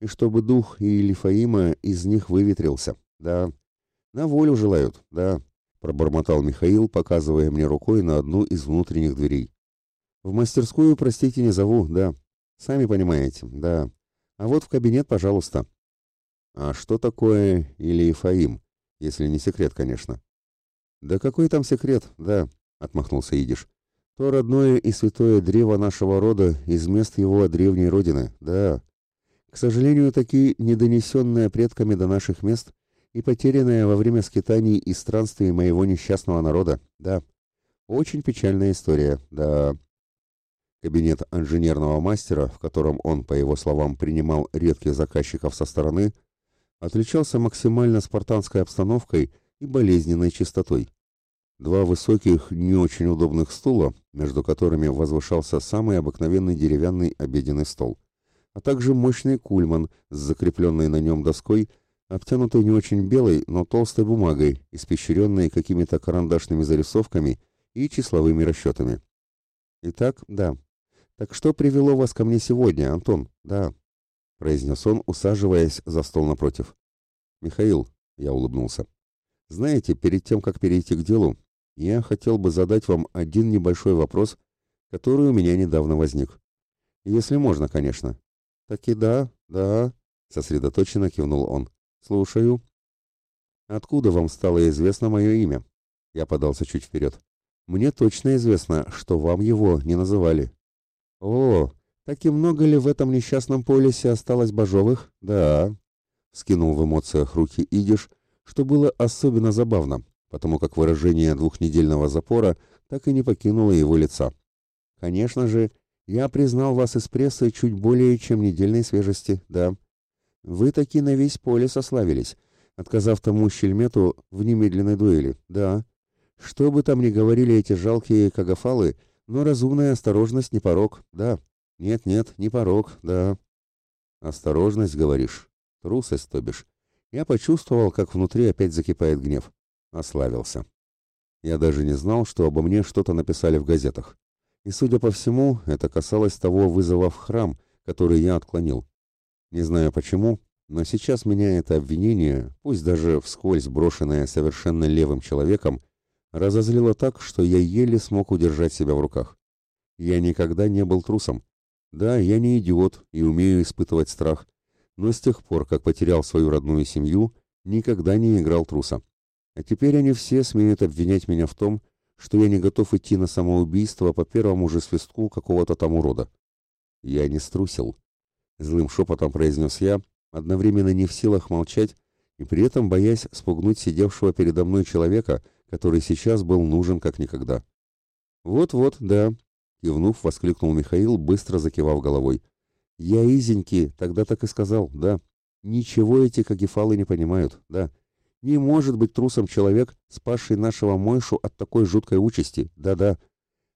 и чтобы дух Иелифаима из них выветрился, да. На волю желают, да, пробормотал Михаил, показывая мне рукой на одну из внутренних дверей. В мастерскую, простите, не зову, да. Сами понимаете, да. А вот в кабинет, пожалуйста. А что такое Илифаим, если не секрет, конечно? «Да какой там секрет, да», — отмахнулся Идиш. «То родное и святое древо нашего рода из мест его древней родины, да. К сожалению, таки недонесенное предками до наших мест и потерянное во время скитаний и странствий моего несчастного народа, да. Очень печальная история, да». Кабинет инженерного мастера, в котором он, по его словам, принимал редких заказчиков со стороны, отличался максимально спартанской обстановкой и болезненной чистотой. Два высоких, не очень удобных стула, между которыми возвышался самый обыкновенный деревянный обеденный стол, а также мощный кульман с закрепленной на нем доской, обтянутой не очень белой, но толстой бумагой, испещренной какими-то карандашными зарисовками и числовыми расчетами. «Итак, да. Так что привело вас ко мне сегодня, Антон? Да», — произнес он, усаживаясь за стол напротив. «Михаил», — я улыбнулся, — знаете, перед тем, как перейти к делу, я хотел бы задать вам один небольшой вопрос, который у меня недавно возник. Если можно, конечно. Так и да, да, сосредоточенно кивнул он. Слушаю. Откуда вам стало известно мое имя? Я подался чуть вперед. Мне точно известно, что вам его не называли. О, так и много ли в этом несчастном полисе осталось божовых? Да. Скинул в эмоциях руки Идиш что было особенно забавно, потому как выражение двухнедельного запора так и не покинуло его лица. Конечно же, я признал вас из прессы чуть более чем недельной свежести, да. Вы таки на весь поле сославились, отказав тому щельмету в немедленной дуэли, да. Что бы там ни говорили эти жалкие кагафалы, но разумная осторожность не порог, да. Нет-нет, не порог, да. Осторожность, говоришь? Трусость, то бишь. Я почувствовал, как внутри опять закипает гнев. Ославился. Я даже не знал, что обо мне что-то написали в газетах. И, судя по всему, это касалось того вызова в храм, который я отклонил. Не знаю почему, но сейчас меня это обвинение, пусть даже вскользь брошенное совершенно левым человеком, разозлило так, что я еле смог удержать себя в руках. Я никогда не был трусом. Да, я не идиот и умею испытывать страх, но с тех пор, как потерял свою родную семью, никогда не играл труса. А теперь они все смеют обвинять меня в том, что я не готов идти на самоубийство по первому же свистку какого-то там урода. Я не струсил. Злым шепотом произнес я, одновременно не в силах молчать и при этом боясь спугнуть сидевшего передо мной человека, который сейчас был нужен как никогда. «Вот-вот, да», — кивнув, воскликнул Михаил, быстро закивав головой. «Я изеньки, тогда так и сказал, да. Ничего эти кагефалы не понимают, да. Не может быть трусом человек, спасший нашего Мойшу от такой жуткой участи, да-да.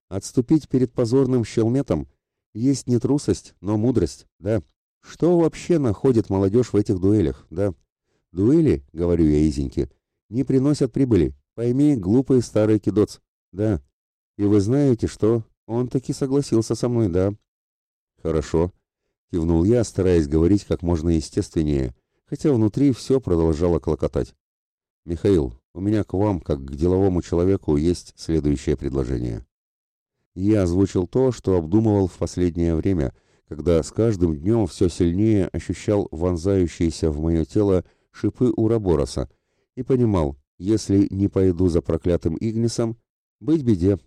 Отступить перед позорным щелметом есть не трусость, но мудрость, да. Что вообще находит молодежь в этих дуэлях, да? Дуэли, говорю я Изеньке, не приносят прибыли. Пойми, глупый старый кидоц. Да. И вы знаете что? Он таки согласился со мной, да. Хорошо. Кивнул я, стараясь говорить как можно естественнее, хотя внутри все продолжало клокотать. Михаил, у меня к вам, как к деловому человеку, есть следующее предложение. Я озвучил то, что обдумывал в последнее время – когда с каждым днем все сильнее ощущал вонзающиеся в мое тело шипы Урабороса и понимал, если не пойду за проклятым Игнисом, быть беде.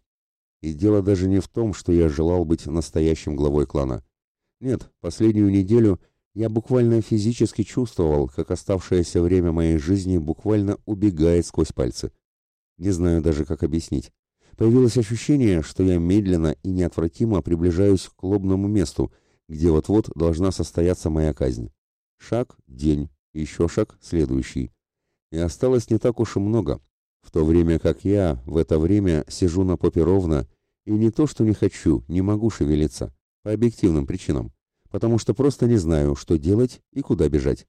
И дело даже не в том, что я желал быть настоящим главой клана. Нет, последнюю неделю я буквально физически чувствовал, как оставшееся время моей жизни буквально убегает сквозь пальцы. Не знаю даже, как объяснить. Появилось ощущение, что я медленно и неотвратимо приближаюсь к лобному месту, где вот-вот должна состояться моя казнь. Шаг, день, еще шаг, следующий. И осталось не так уж и много, в то время как я в это время сижу на попе ровно и не то, что не хочу, не могу шевелиться, по объективным причинам, потому что просто не знаю, что делать и куда бежать.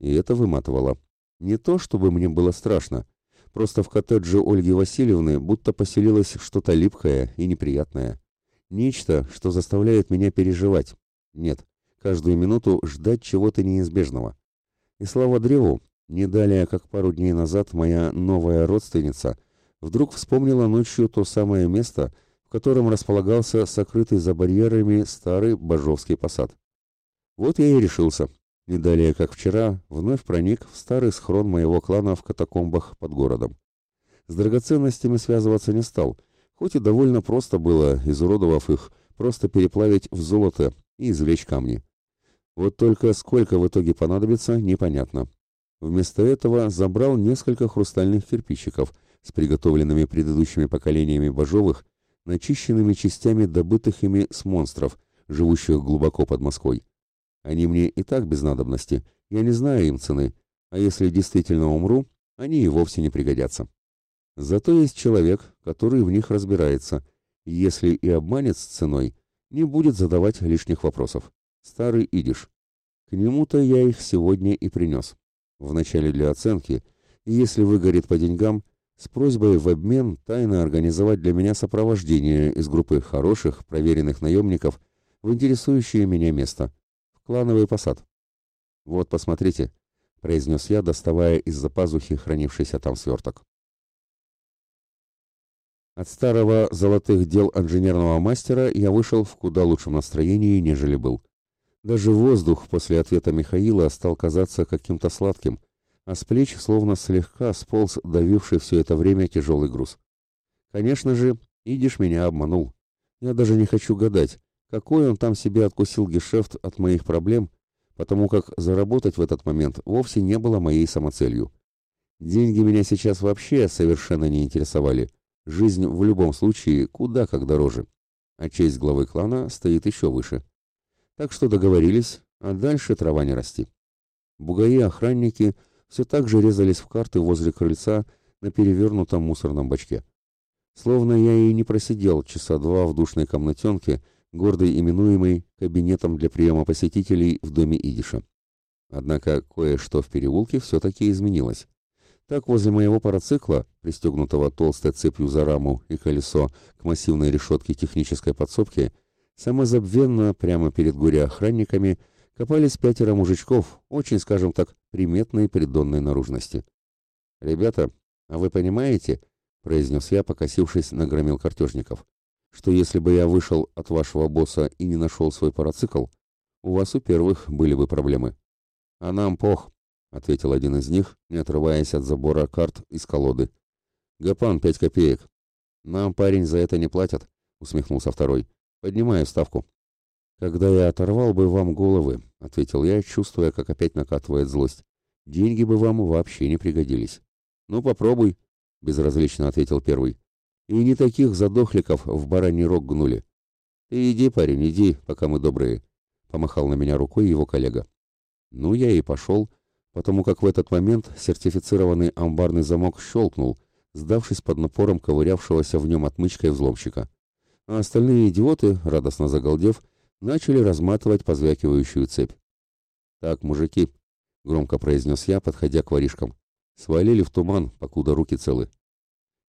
И это выматывало. Не то, чтобы мне было страшно, просто в коттедже Ольги Васильевны будто поселилось что-то липкое и неприятное. Нечто, что заставляет меня переживать, нет, каждую минуту ждать чего-то неизбежного. И слава древу, не далее, как пару дней назад, моя новая родственница вдруг вспомнила ночью то самое место, в котором располагался сокрытый за барьерами старый Бажовский посад. Вот я и решился. Не далее, как вчера, вновь проник в старый схрон моего клана в катакомбах под городом. С драгоценностями связываться не стал, хоть и довольно просто было, изуродовав их, просто переплавить в золото и извлечь камни. Вот только сколько в итоге понадобится, непонятно. Вместо этого забрал несколько хрустальных кирпичиков с приготовленными предыдущими поколениями божовых, начищенными частями добытых ими с монстров, живущих глубоко под Москвой. Они мне и так без надобности, я не знаю им цены, а если действительно умру, они и вовсе не пригодятся. Зато есть человек, который в них разбирается, если и обманет с ценой, не будет задавать лишних вопросов. Старый идиш. К нему-то я их сегодня и принес. Вначале для оценки, и если выгорит по деньгам, с просьбой в обмен тайно организовать для меня сопровождение из группы хороших, проверенных наемников в интересующее меня место. В клановый посад. «Вот, посмотрите», — произнес я, доставая из-за пазухи хранившийся там сверток. От старого золотых дел инженерного мастера я вышел в куда лучшем настроении, нежели был. Даже воздух после ответа Михаила стал казаться каким-то сладким, а с плеч словно слегка сполз давивший все это время тяжелый груз. Конечно же, Идиш меня обманул. Я даже не хочу гадать, какой он там себе откусил гешефт от моих проблем, потому как заработать в этот момент вовсе не было моей самоцелью. Деньги меня сейчас вообще совершенно не интересовали. Жизнь в любом случае куда как дороже, а честь главы клана стоит еще выше. Так что договорились, а дальше трава не расти. Бугаи-охранники все так же резались в карты возле крыльца на перевернутом мусорном бачке. Словно я и не просидел часа два в душной комнатенке, гордой именуемой кабинетом для приема посетителей в доме Идиша. Однако кое-что в переулке все-таки изменилось. Так возле моего парацикла, пристегнутого толстой цепью за раму и колесо к массивной решетке технической подсобки, самозабвенно прямо перед горе-охранниками копались пятеро мужичков, очень, скажем так, приметной придонной наружности. «Ребята, а вы понимаете, — произнес я, покосившись на громил картежников, — что если бы я вышел от вашего босса и не нашел свой парацикл, у вас у первых были бы проблемы». «А нам пох», — ответил один из них, не отрываясь от забора карт из колоды. «Гапан, пять копеек». «Нам, парень, за это не платят», — усмехнулся второй. «Поднимаю ставку». «Когда я оторвал бы вам головы», — ответил я, чувствуя, как опять накатывает злость. «Деньги бы вам вообще не пригодились». «Ну, попробуй», — безразлично ответил первый. «И не таких задохликов в бараний рог гнули». «Ты иди, парень, иди, пока мы добрые», — помахал на меня рукой его коллега. Ну, я и пошел, потому как в этот момент сертифицированный амбарный замок щелкнул, сдавшись под напором ковырявшегося в нем отмычкой взломщика. А остальные идиоты, радостно загалдев, начали разматывать позвякивающую цепь. «Так, мужики», — громко произнес я, подходя к воришкам, — «свалили в туман, покуда руки целы».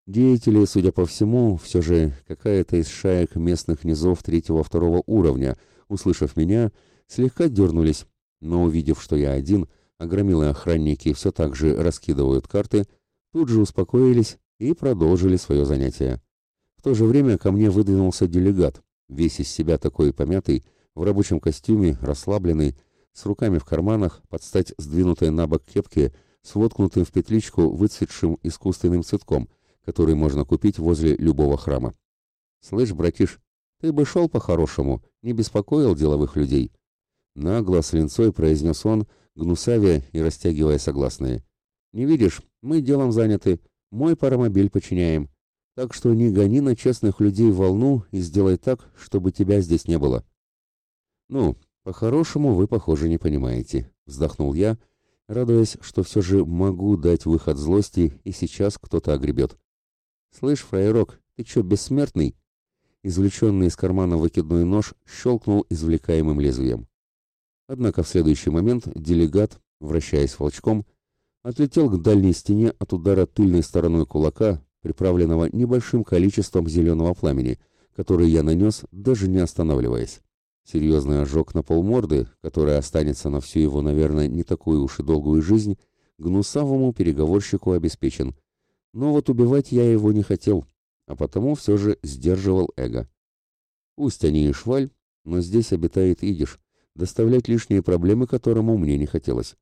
Деятели, судя по всему, все же какая-то из шаек местных низов третьего-второго уровня, услышав меня, слегка дернулись, но увидев, что я один, а охранники все так же раскидывают карты, тут же успокоились и продолжили свое занятие. В то же время ко мне выдвинулся делегат, весь из себя такой помятый, в рабочем костюме, расслабленный, с руками в карманах, под стать сдвинутой на бок кепки, с воткнутым в петличку выцветшим искусственным цветком, который можно купить возле любого храма. «Слышь, братиш, ты бы шел по-хорошему, не беспокоил деловых людей», Нагло с линцой произнес он, гнусавя и растягивая согласные. «Не видишь, мы делом заняты, мой паромобиль починяем. Так что не гони на честных людей волну и сделай так, чтобы тебя здесь не было». «Ну, по-хорошему вы, похоже, не понимаете», — вздохнул я, радуясь, что все же могу дать выход злости, и сейчас кто-то огребет. «Слышь, фраерок, ты что, бессмертный?» Извлеченный из кармана выкидной нож щелкнул извлекаемым лезвием. Однако в следующий момент делегат, вращаясь волчком, отлетел к дальней стене от удара тыльной стороной кулака, приправленного небольшим количеством зеленого пламени, который я нанес, даже не останавливаясь. Серьезный ожог на полморды, который останется на всю его, наверное, не такую уж и долгую жизнь, гнусавому переговорщику обеспечен. Но вот убивать я его не хотел, а потому все же сдерживал эго. Пусть они и шваль, но здесь обитает идиш, доставлять лишние проблемы которому мне не хотелось.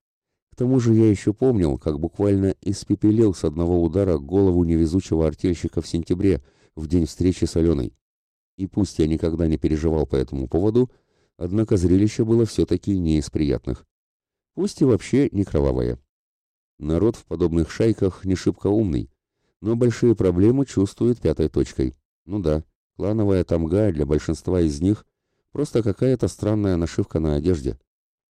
К тому же я еще помнил, как буквально испепелил с одного удара голову невезучего артельщика в сентябре, в день встречи с Аленой. И пусть я никогда не переживал по этому поводу, однако зрелище было все-таки не из приятных. Пусть и вообще не кровавое. Народ в подобных шайках не шибко умный, но большие проблемы чувствует пятой точкой. Ну да, клановая тамга для большинства из них Просто какая-то странная нашивка на одежде.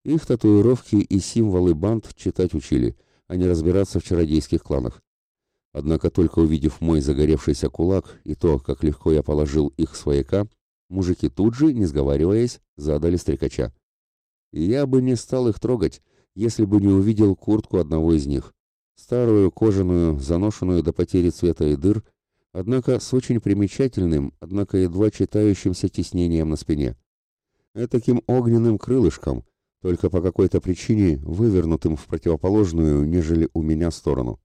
Их татуировки и символы банд читать учили, а не разбираться в чародейских кланах. Однако только увидев мой загоревшийся кулак и то, как легко я положил их свояка, мужики тут же, не сговариваясь, задали стрекача. Я бы не стал их трогать, если бы не увидел куртку одного из них. Старую, кожаную, заношенную до потери цвета и дыр, однако с очень примечательным, однако едва читающимся тиснением на спине таким огненным крылышком, только по какой-то причине вывернутым в противоположную, нежели у меня сторону.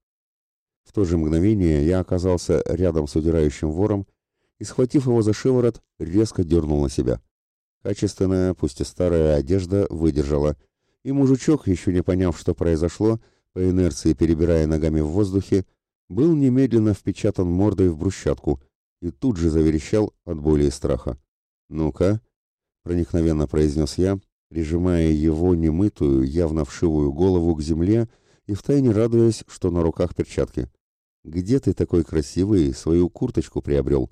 В то же мгновение я оказался рядом с удирающим вором и, схватив его за шиворот, резко дернул на себя. Качественная, пусть и старая одежда выдержала, и мужичок, еще не поняв, что произошло, по инерции перебирая ногами в воздухе, был немедленно впечатан мордой в брусчатку и тут же заверещал от боли и страха. «Ну-ка, проникновенно произнес я, прижимая его немытую, явно вшивую голову к земле и втайне радуясь, что на руках перчатки. «Где ты такой красивый свою курточку приобрел?»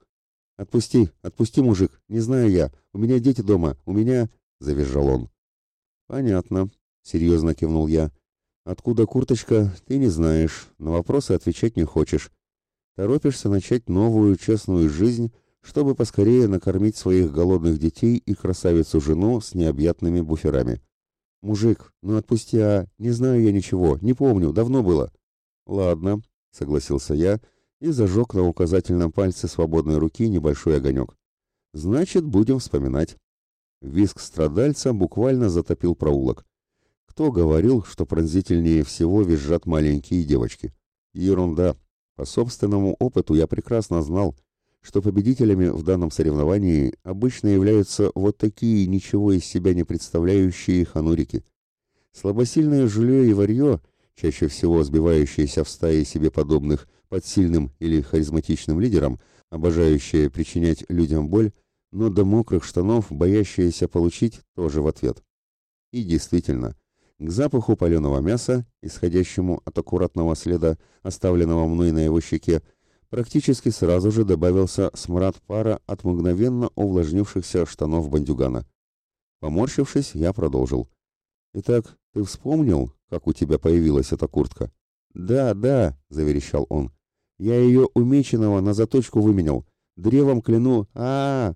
«Отпусти, отпусти, мужик, не знаю я, у меня дети дома, у меня...» — завизжал он. «Понятно», — серьезно кивнул я. «Откуда курточка, ты не знаешь, на вопросы отвечать не хочешь. Торопишься начать новую честную жизнь, чтобы поскорее накормить своих голодных детей и красавицу жену с необъятными буферами. Мужик, ну отпусти, а, не знаю я ничего, не помню, давно было. Ладно, согласился я и зажег на указательном пальце свободной руки небольшой огонек. Значит, будем вспоминать. Виск страдальца буквально затопил проулок. Кто говорил, что пронзительнее всего визжат маленькие девочки? Ерунда. По собственному опыту я прекрасно знал, что победителями в данном соревновании обычно являются вот такие ничего из себя не представляющие ханурики. Слабосильное жилье и варье, чаще всего сбивающиеся в стаи себе подобных под сильным или харизматичным лидером, обожающие причинять людям боль, но до мокрых штанов боящиеся получить тоже в ответ. И действительно, к запаху паленого мяса, исходящему от аккуратного следа, оставленного мной на его щеке, практически сразу же добавился смрад пара от мгновенно увлажнившихся штанов бандюгана. Поморщившись, я продолжил. «Итак, ты вспомнил, как у тебя появилась эта куртка?» «Да, да», — заверещал он. «Я ее у Меченого на заточку выменял. Древом кляну. а, -а, -а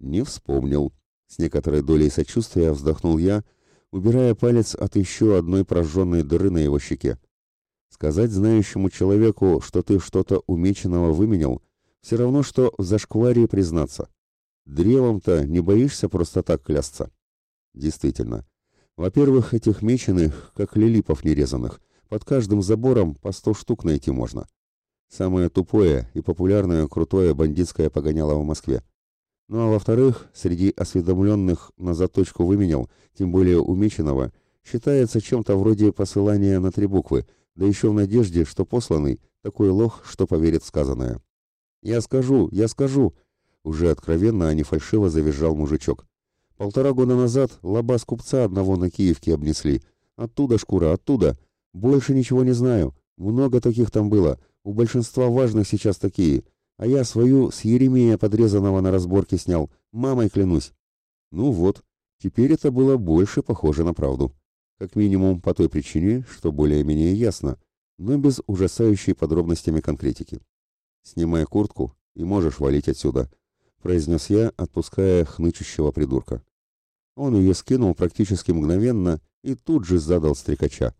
«Не вспомнил». С некоторой долей сочувствия вздохнул я, убирая палец от еще одной прожженной дыры на его щеке. Сказать знающему человеку, что ты что-то умеченного выменял, все равно, что в зашкварии признаться. Древом-то не боишься просто так клясться? Действительно. Во-первых, этих меченых, как лилипов нерезанных, под каждым забором по сто штук найти можно. Самое тупое и популярное крутое бандитское погоняло в Москве. Ну а во-вторых, среди осведомленных на заточку выменял, тем более умеченного, считается чем-то вроде посылания на три буквы – да еще в надежде, что посланный такой лох, что поверит сказанное. «Я скажу, я скажу!» Уже откровенно, а не фальшиво завизжал мужичок. «Полтора года назад лоба с купца одного на Киевке обнесли. Оттуда шкура, оттуда. Больше ничего не знаю. Много таких там было. У большинства важных сейчас такие. А я свою с Еремея подрезанного на разборке снял. Мамой клянусь». Ну вот, теперь это было больше похоже на правду. Как минимум по той причине, что более-менее ясно, но без ужасающей подробностями конкретики. «Снимай куртку и можешь валить отсюда», — произнес я, отпуская хнычущего придурка. Он ее скинул практически мгновенно и тут же задал стрекача.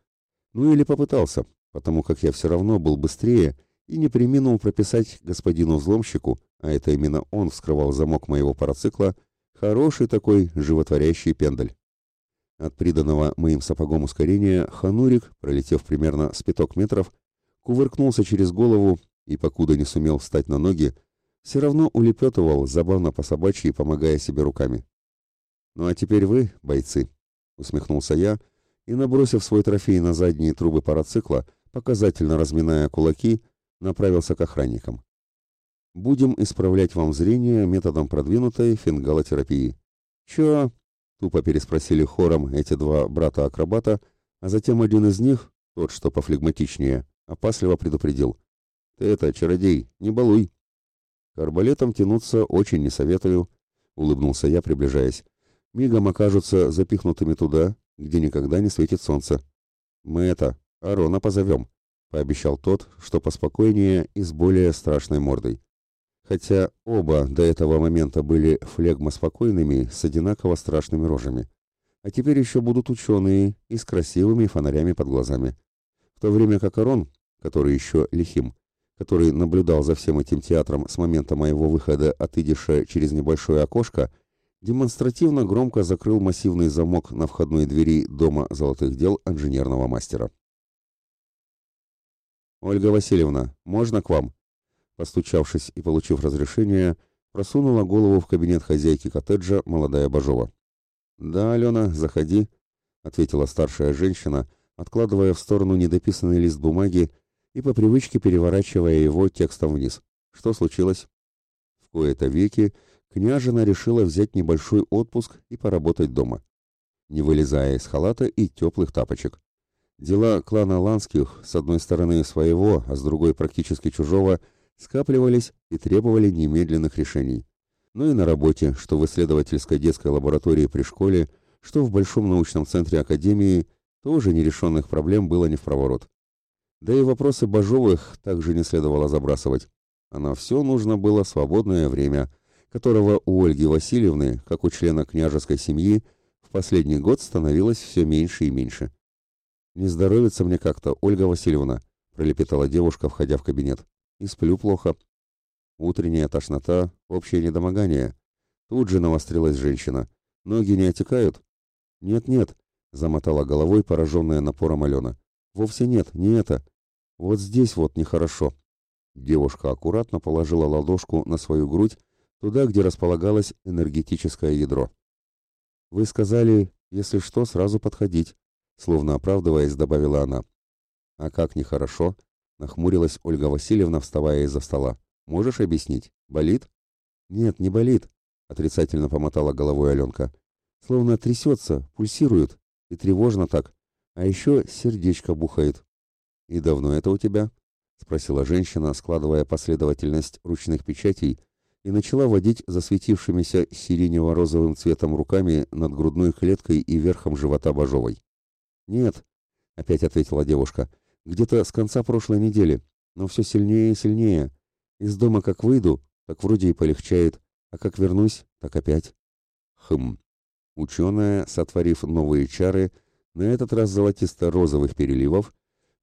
Ну или попытался, потому как я все равно был быстрее и не приминул прописать господину взломщику, а это именно он вскрывал замок моего парацикла, хороший такой животворящий пендаль. От приданного моим сапогом ускорения Ханурик, пролетев примерно с пяток метров, кувыркнулся через голову и, покуда не сумел встать на ноги, все равно улепетывал, забавно по собачьи, помогая себе руками. «Ну а теперь вы, бойцы», — усмехнулся я, и, набросив свой трофей на задние трубы парацикла, показательно разминая кулаки, направился к охранникам. «Будем исправлять вам зрение методом продвинутой фингалотерапии». «Чё?» Тупо переспросили хором эти два брата-акробата, а затем один из них, тот, что пофлегматичнее, опасливо предупредил. «Ты это, чародей, не балуй!» «К арбалетам тянуться очень не советую», — улыбнулся я, приближаясь. «Мигом окажутся запихнутыми туда, где никогда не светит солнце. Мы это, Арона позовем», — пообещал тот, что поспокойнее и с более страшной мордой хотя оба до этого момента были флегмоспокойными с одинаково страшными рожами. А теперь еще будут ученые и с красивыми фонарями под глазами. В то время как Арон, который еще лихим, который наблюдал за всем этим театром с момента моего выхода от идиша через небольшое окошко, демонстративно громко закрыл массивный замок на входной двери Дома золотых дел инженерного мастера. «Ольга Васильевна, можно к вам?» Постучавшись и получив разрешение, просунула голову в кабинет хозяйки коттеджа молодая Бажова. «Да, Алена, заходи», — ответила старшая женщина, откладывая в сторону недописанный лист бумаги и по привычке переворачивая его текстом вниз. «Что случилось?» В кои-то веки княжина решила взять небольшой отпуск и поработать дома, не вылезая из халата и теплых тапочек. Дела клана Ланских, с одной стороны своего, а с другой практически чужого — скапливались и требовали немедленных решений. Ну и на работе, что в исследовательской детской лаборатории при школе, что в Большом научном центре Академии, тоже нерешенных проблем было не в проворот. Да и вопросы Бажовых также не следовало забрасывать. А на все нужно было свободное время, которого у Ольги Васильевны, как у члена княжеской семьи, в последний год становилось все меньше и меньше. «Не здоровится мне как-то, Ольга Васильевна», — пролепетала девушка, входя в кабинет. «И сплю плохо». Утренняя тошнота, общее недомогание. Тут же навострилась женщина. «Ноги не отекают?» «Нет-нет», — замотала головой, пораженная напором Алена. «Вовсе нет, не это. Вот здесь вот нехорошо». Девушка аккуратно положила ладошку на свою грудь, туда, где располагалось энергетическое ядро. «Вы сказали, если что, сразу подходить», — словно оправдываясь, добавила она. «А как нехорошо?» — нахмурилась Ольга Васильевна, вставая из-за стола. «Можешь объяснить? Болит?» «Нет, не болит», — отрицательно помотала головой Аленка. «Словно трясется, пульсирует, и тревожно так. А еще сердечко бухает». «И давно это у тебя?» — спросила женщина, складывая последовательность ручных печатей и начала водить засветившимися сиренево-розовым цветом руками над грудной клеткой и верхом живота Бажовой. «Нет», — опять ответила девушка, — «где-то с конца прошлой недели, но все сильнее и сильнее. Из дома как выйду, так вроде и полегчает, а как вернусь, так опять». Хм. Ученая, сотворив новые чары, на этот раз золотисто-розовых переливов,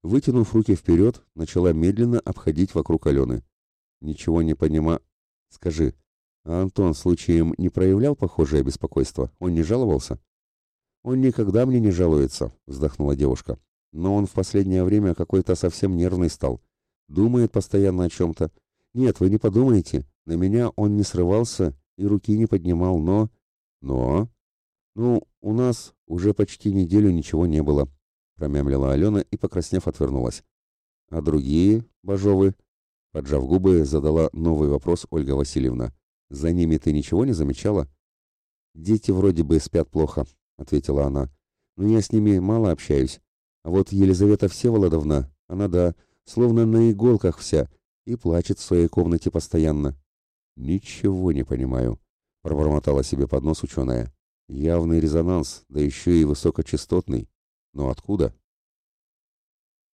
вытянув руки вперед, начала медленно обходить вокруг Алены. Ничего не понима... Скажи, а Антон случаем не проявлял похожее беспокойство? Он не жаловался? Он никогда мне не жалуется, вздохнула девушка. Но он в последнее время какой-то совсем нервный стал. Думает постоянно о чем-то. Нет, вы не подумайте, на меня он не срывался и руки не поднимал, но... Но... Ну, у нас уже почти неделю ничего не было, промямлила Алена и, покраснев, отвернулась. А другие, Бажовы, Поджав губы, задала новый вопрос Ольга Васильевна. «За ними ты ничего не замечала?» «Дети вроде бы спят плохо», — ответила она. «Но я с ними мало общаюсь. А вот Елизавета Всеволодовна, она да, словно на иголках вся, и плачет в своей комнате постоянно». «Ничего не понимаю», — пробормотала себе под нос ученая. «Явный резонанс, да еще и высокочастотный. Но откуда?»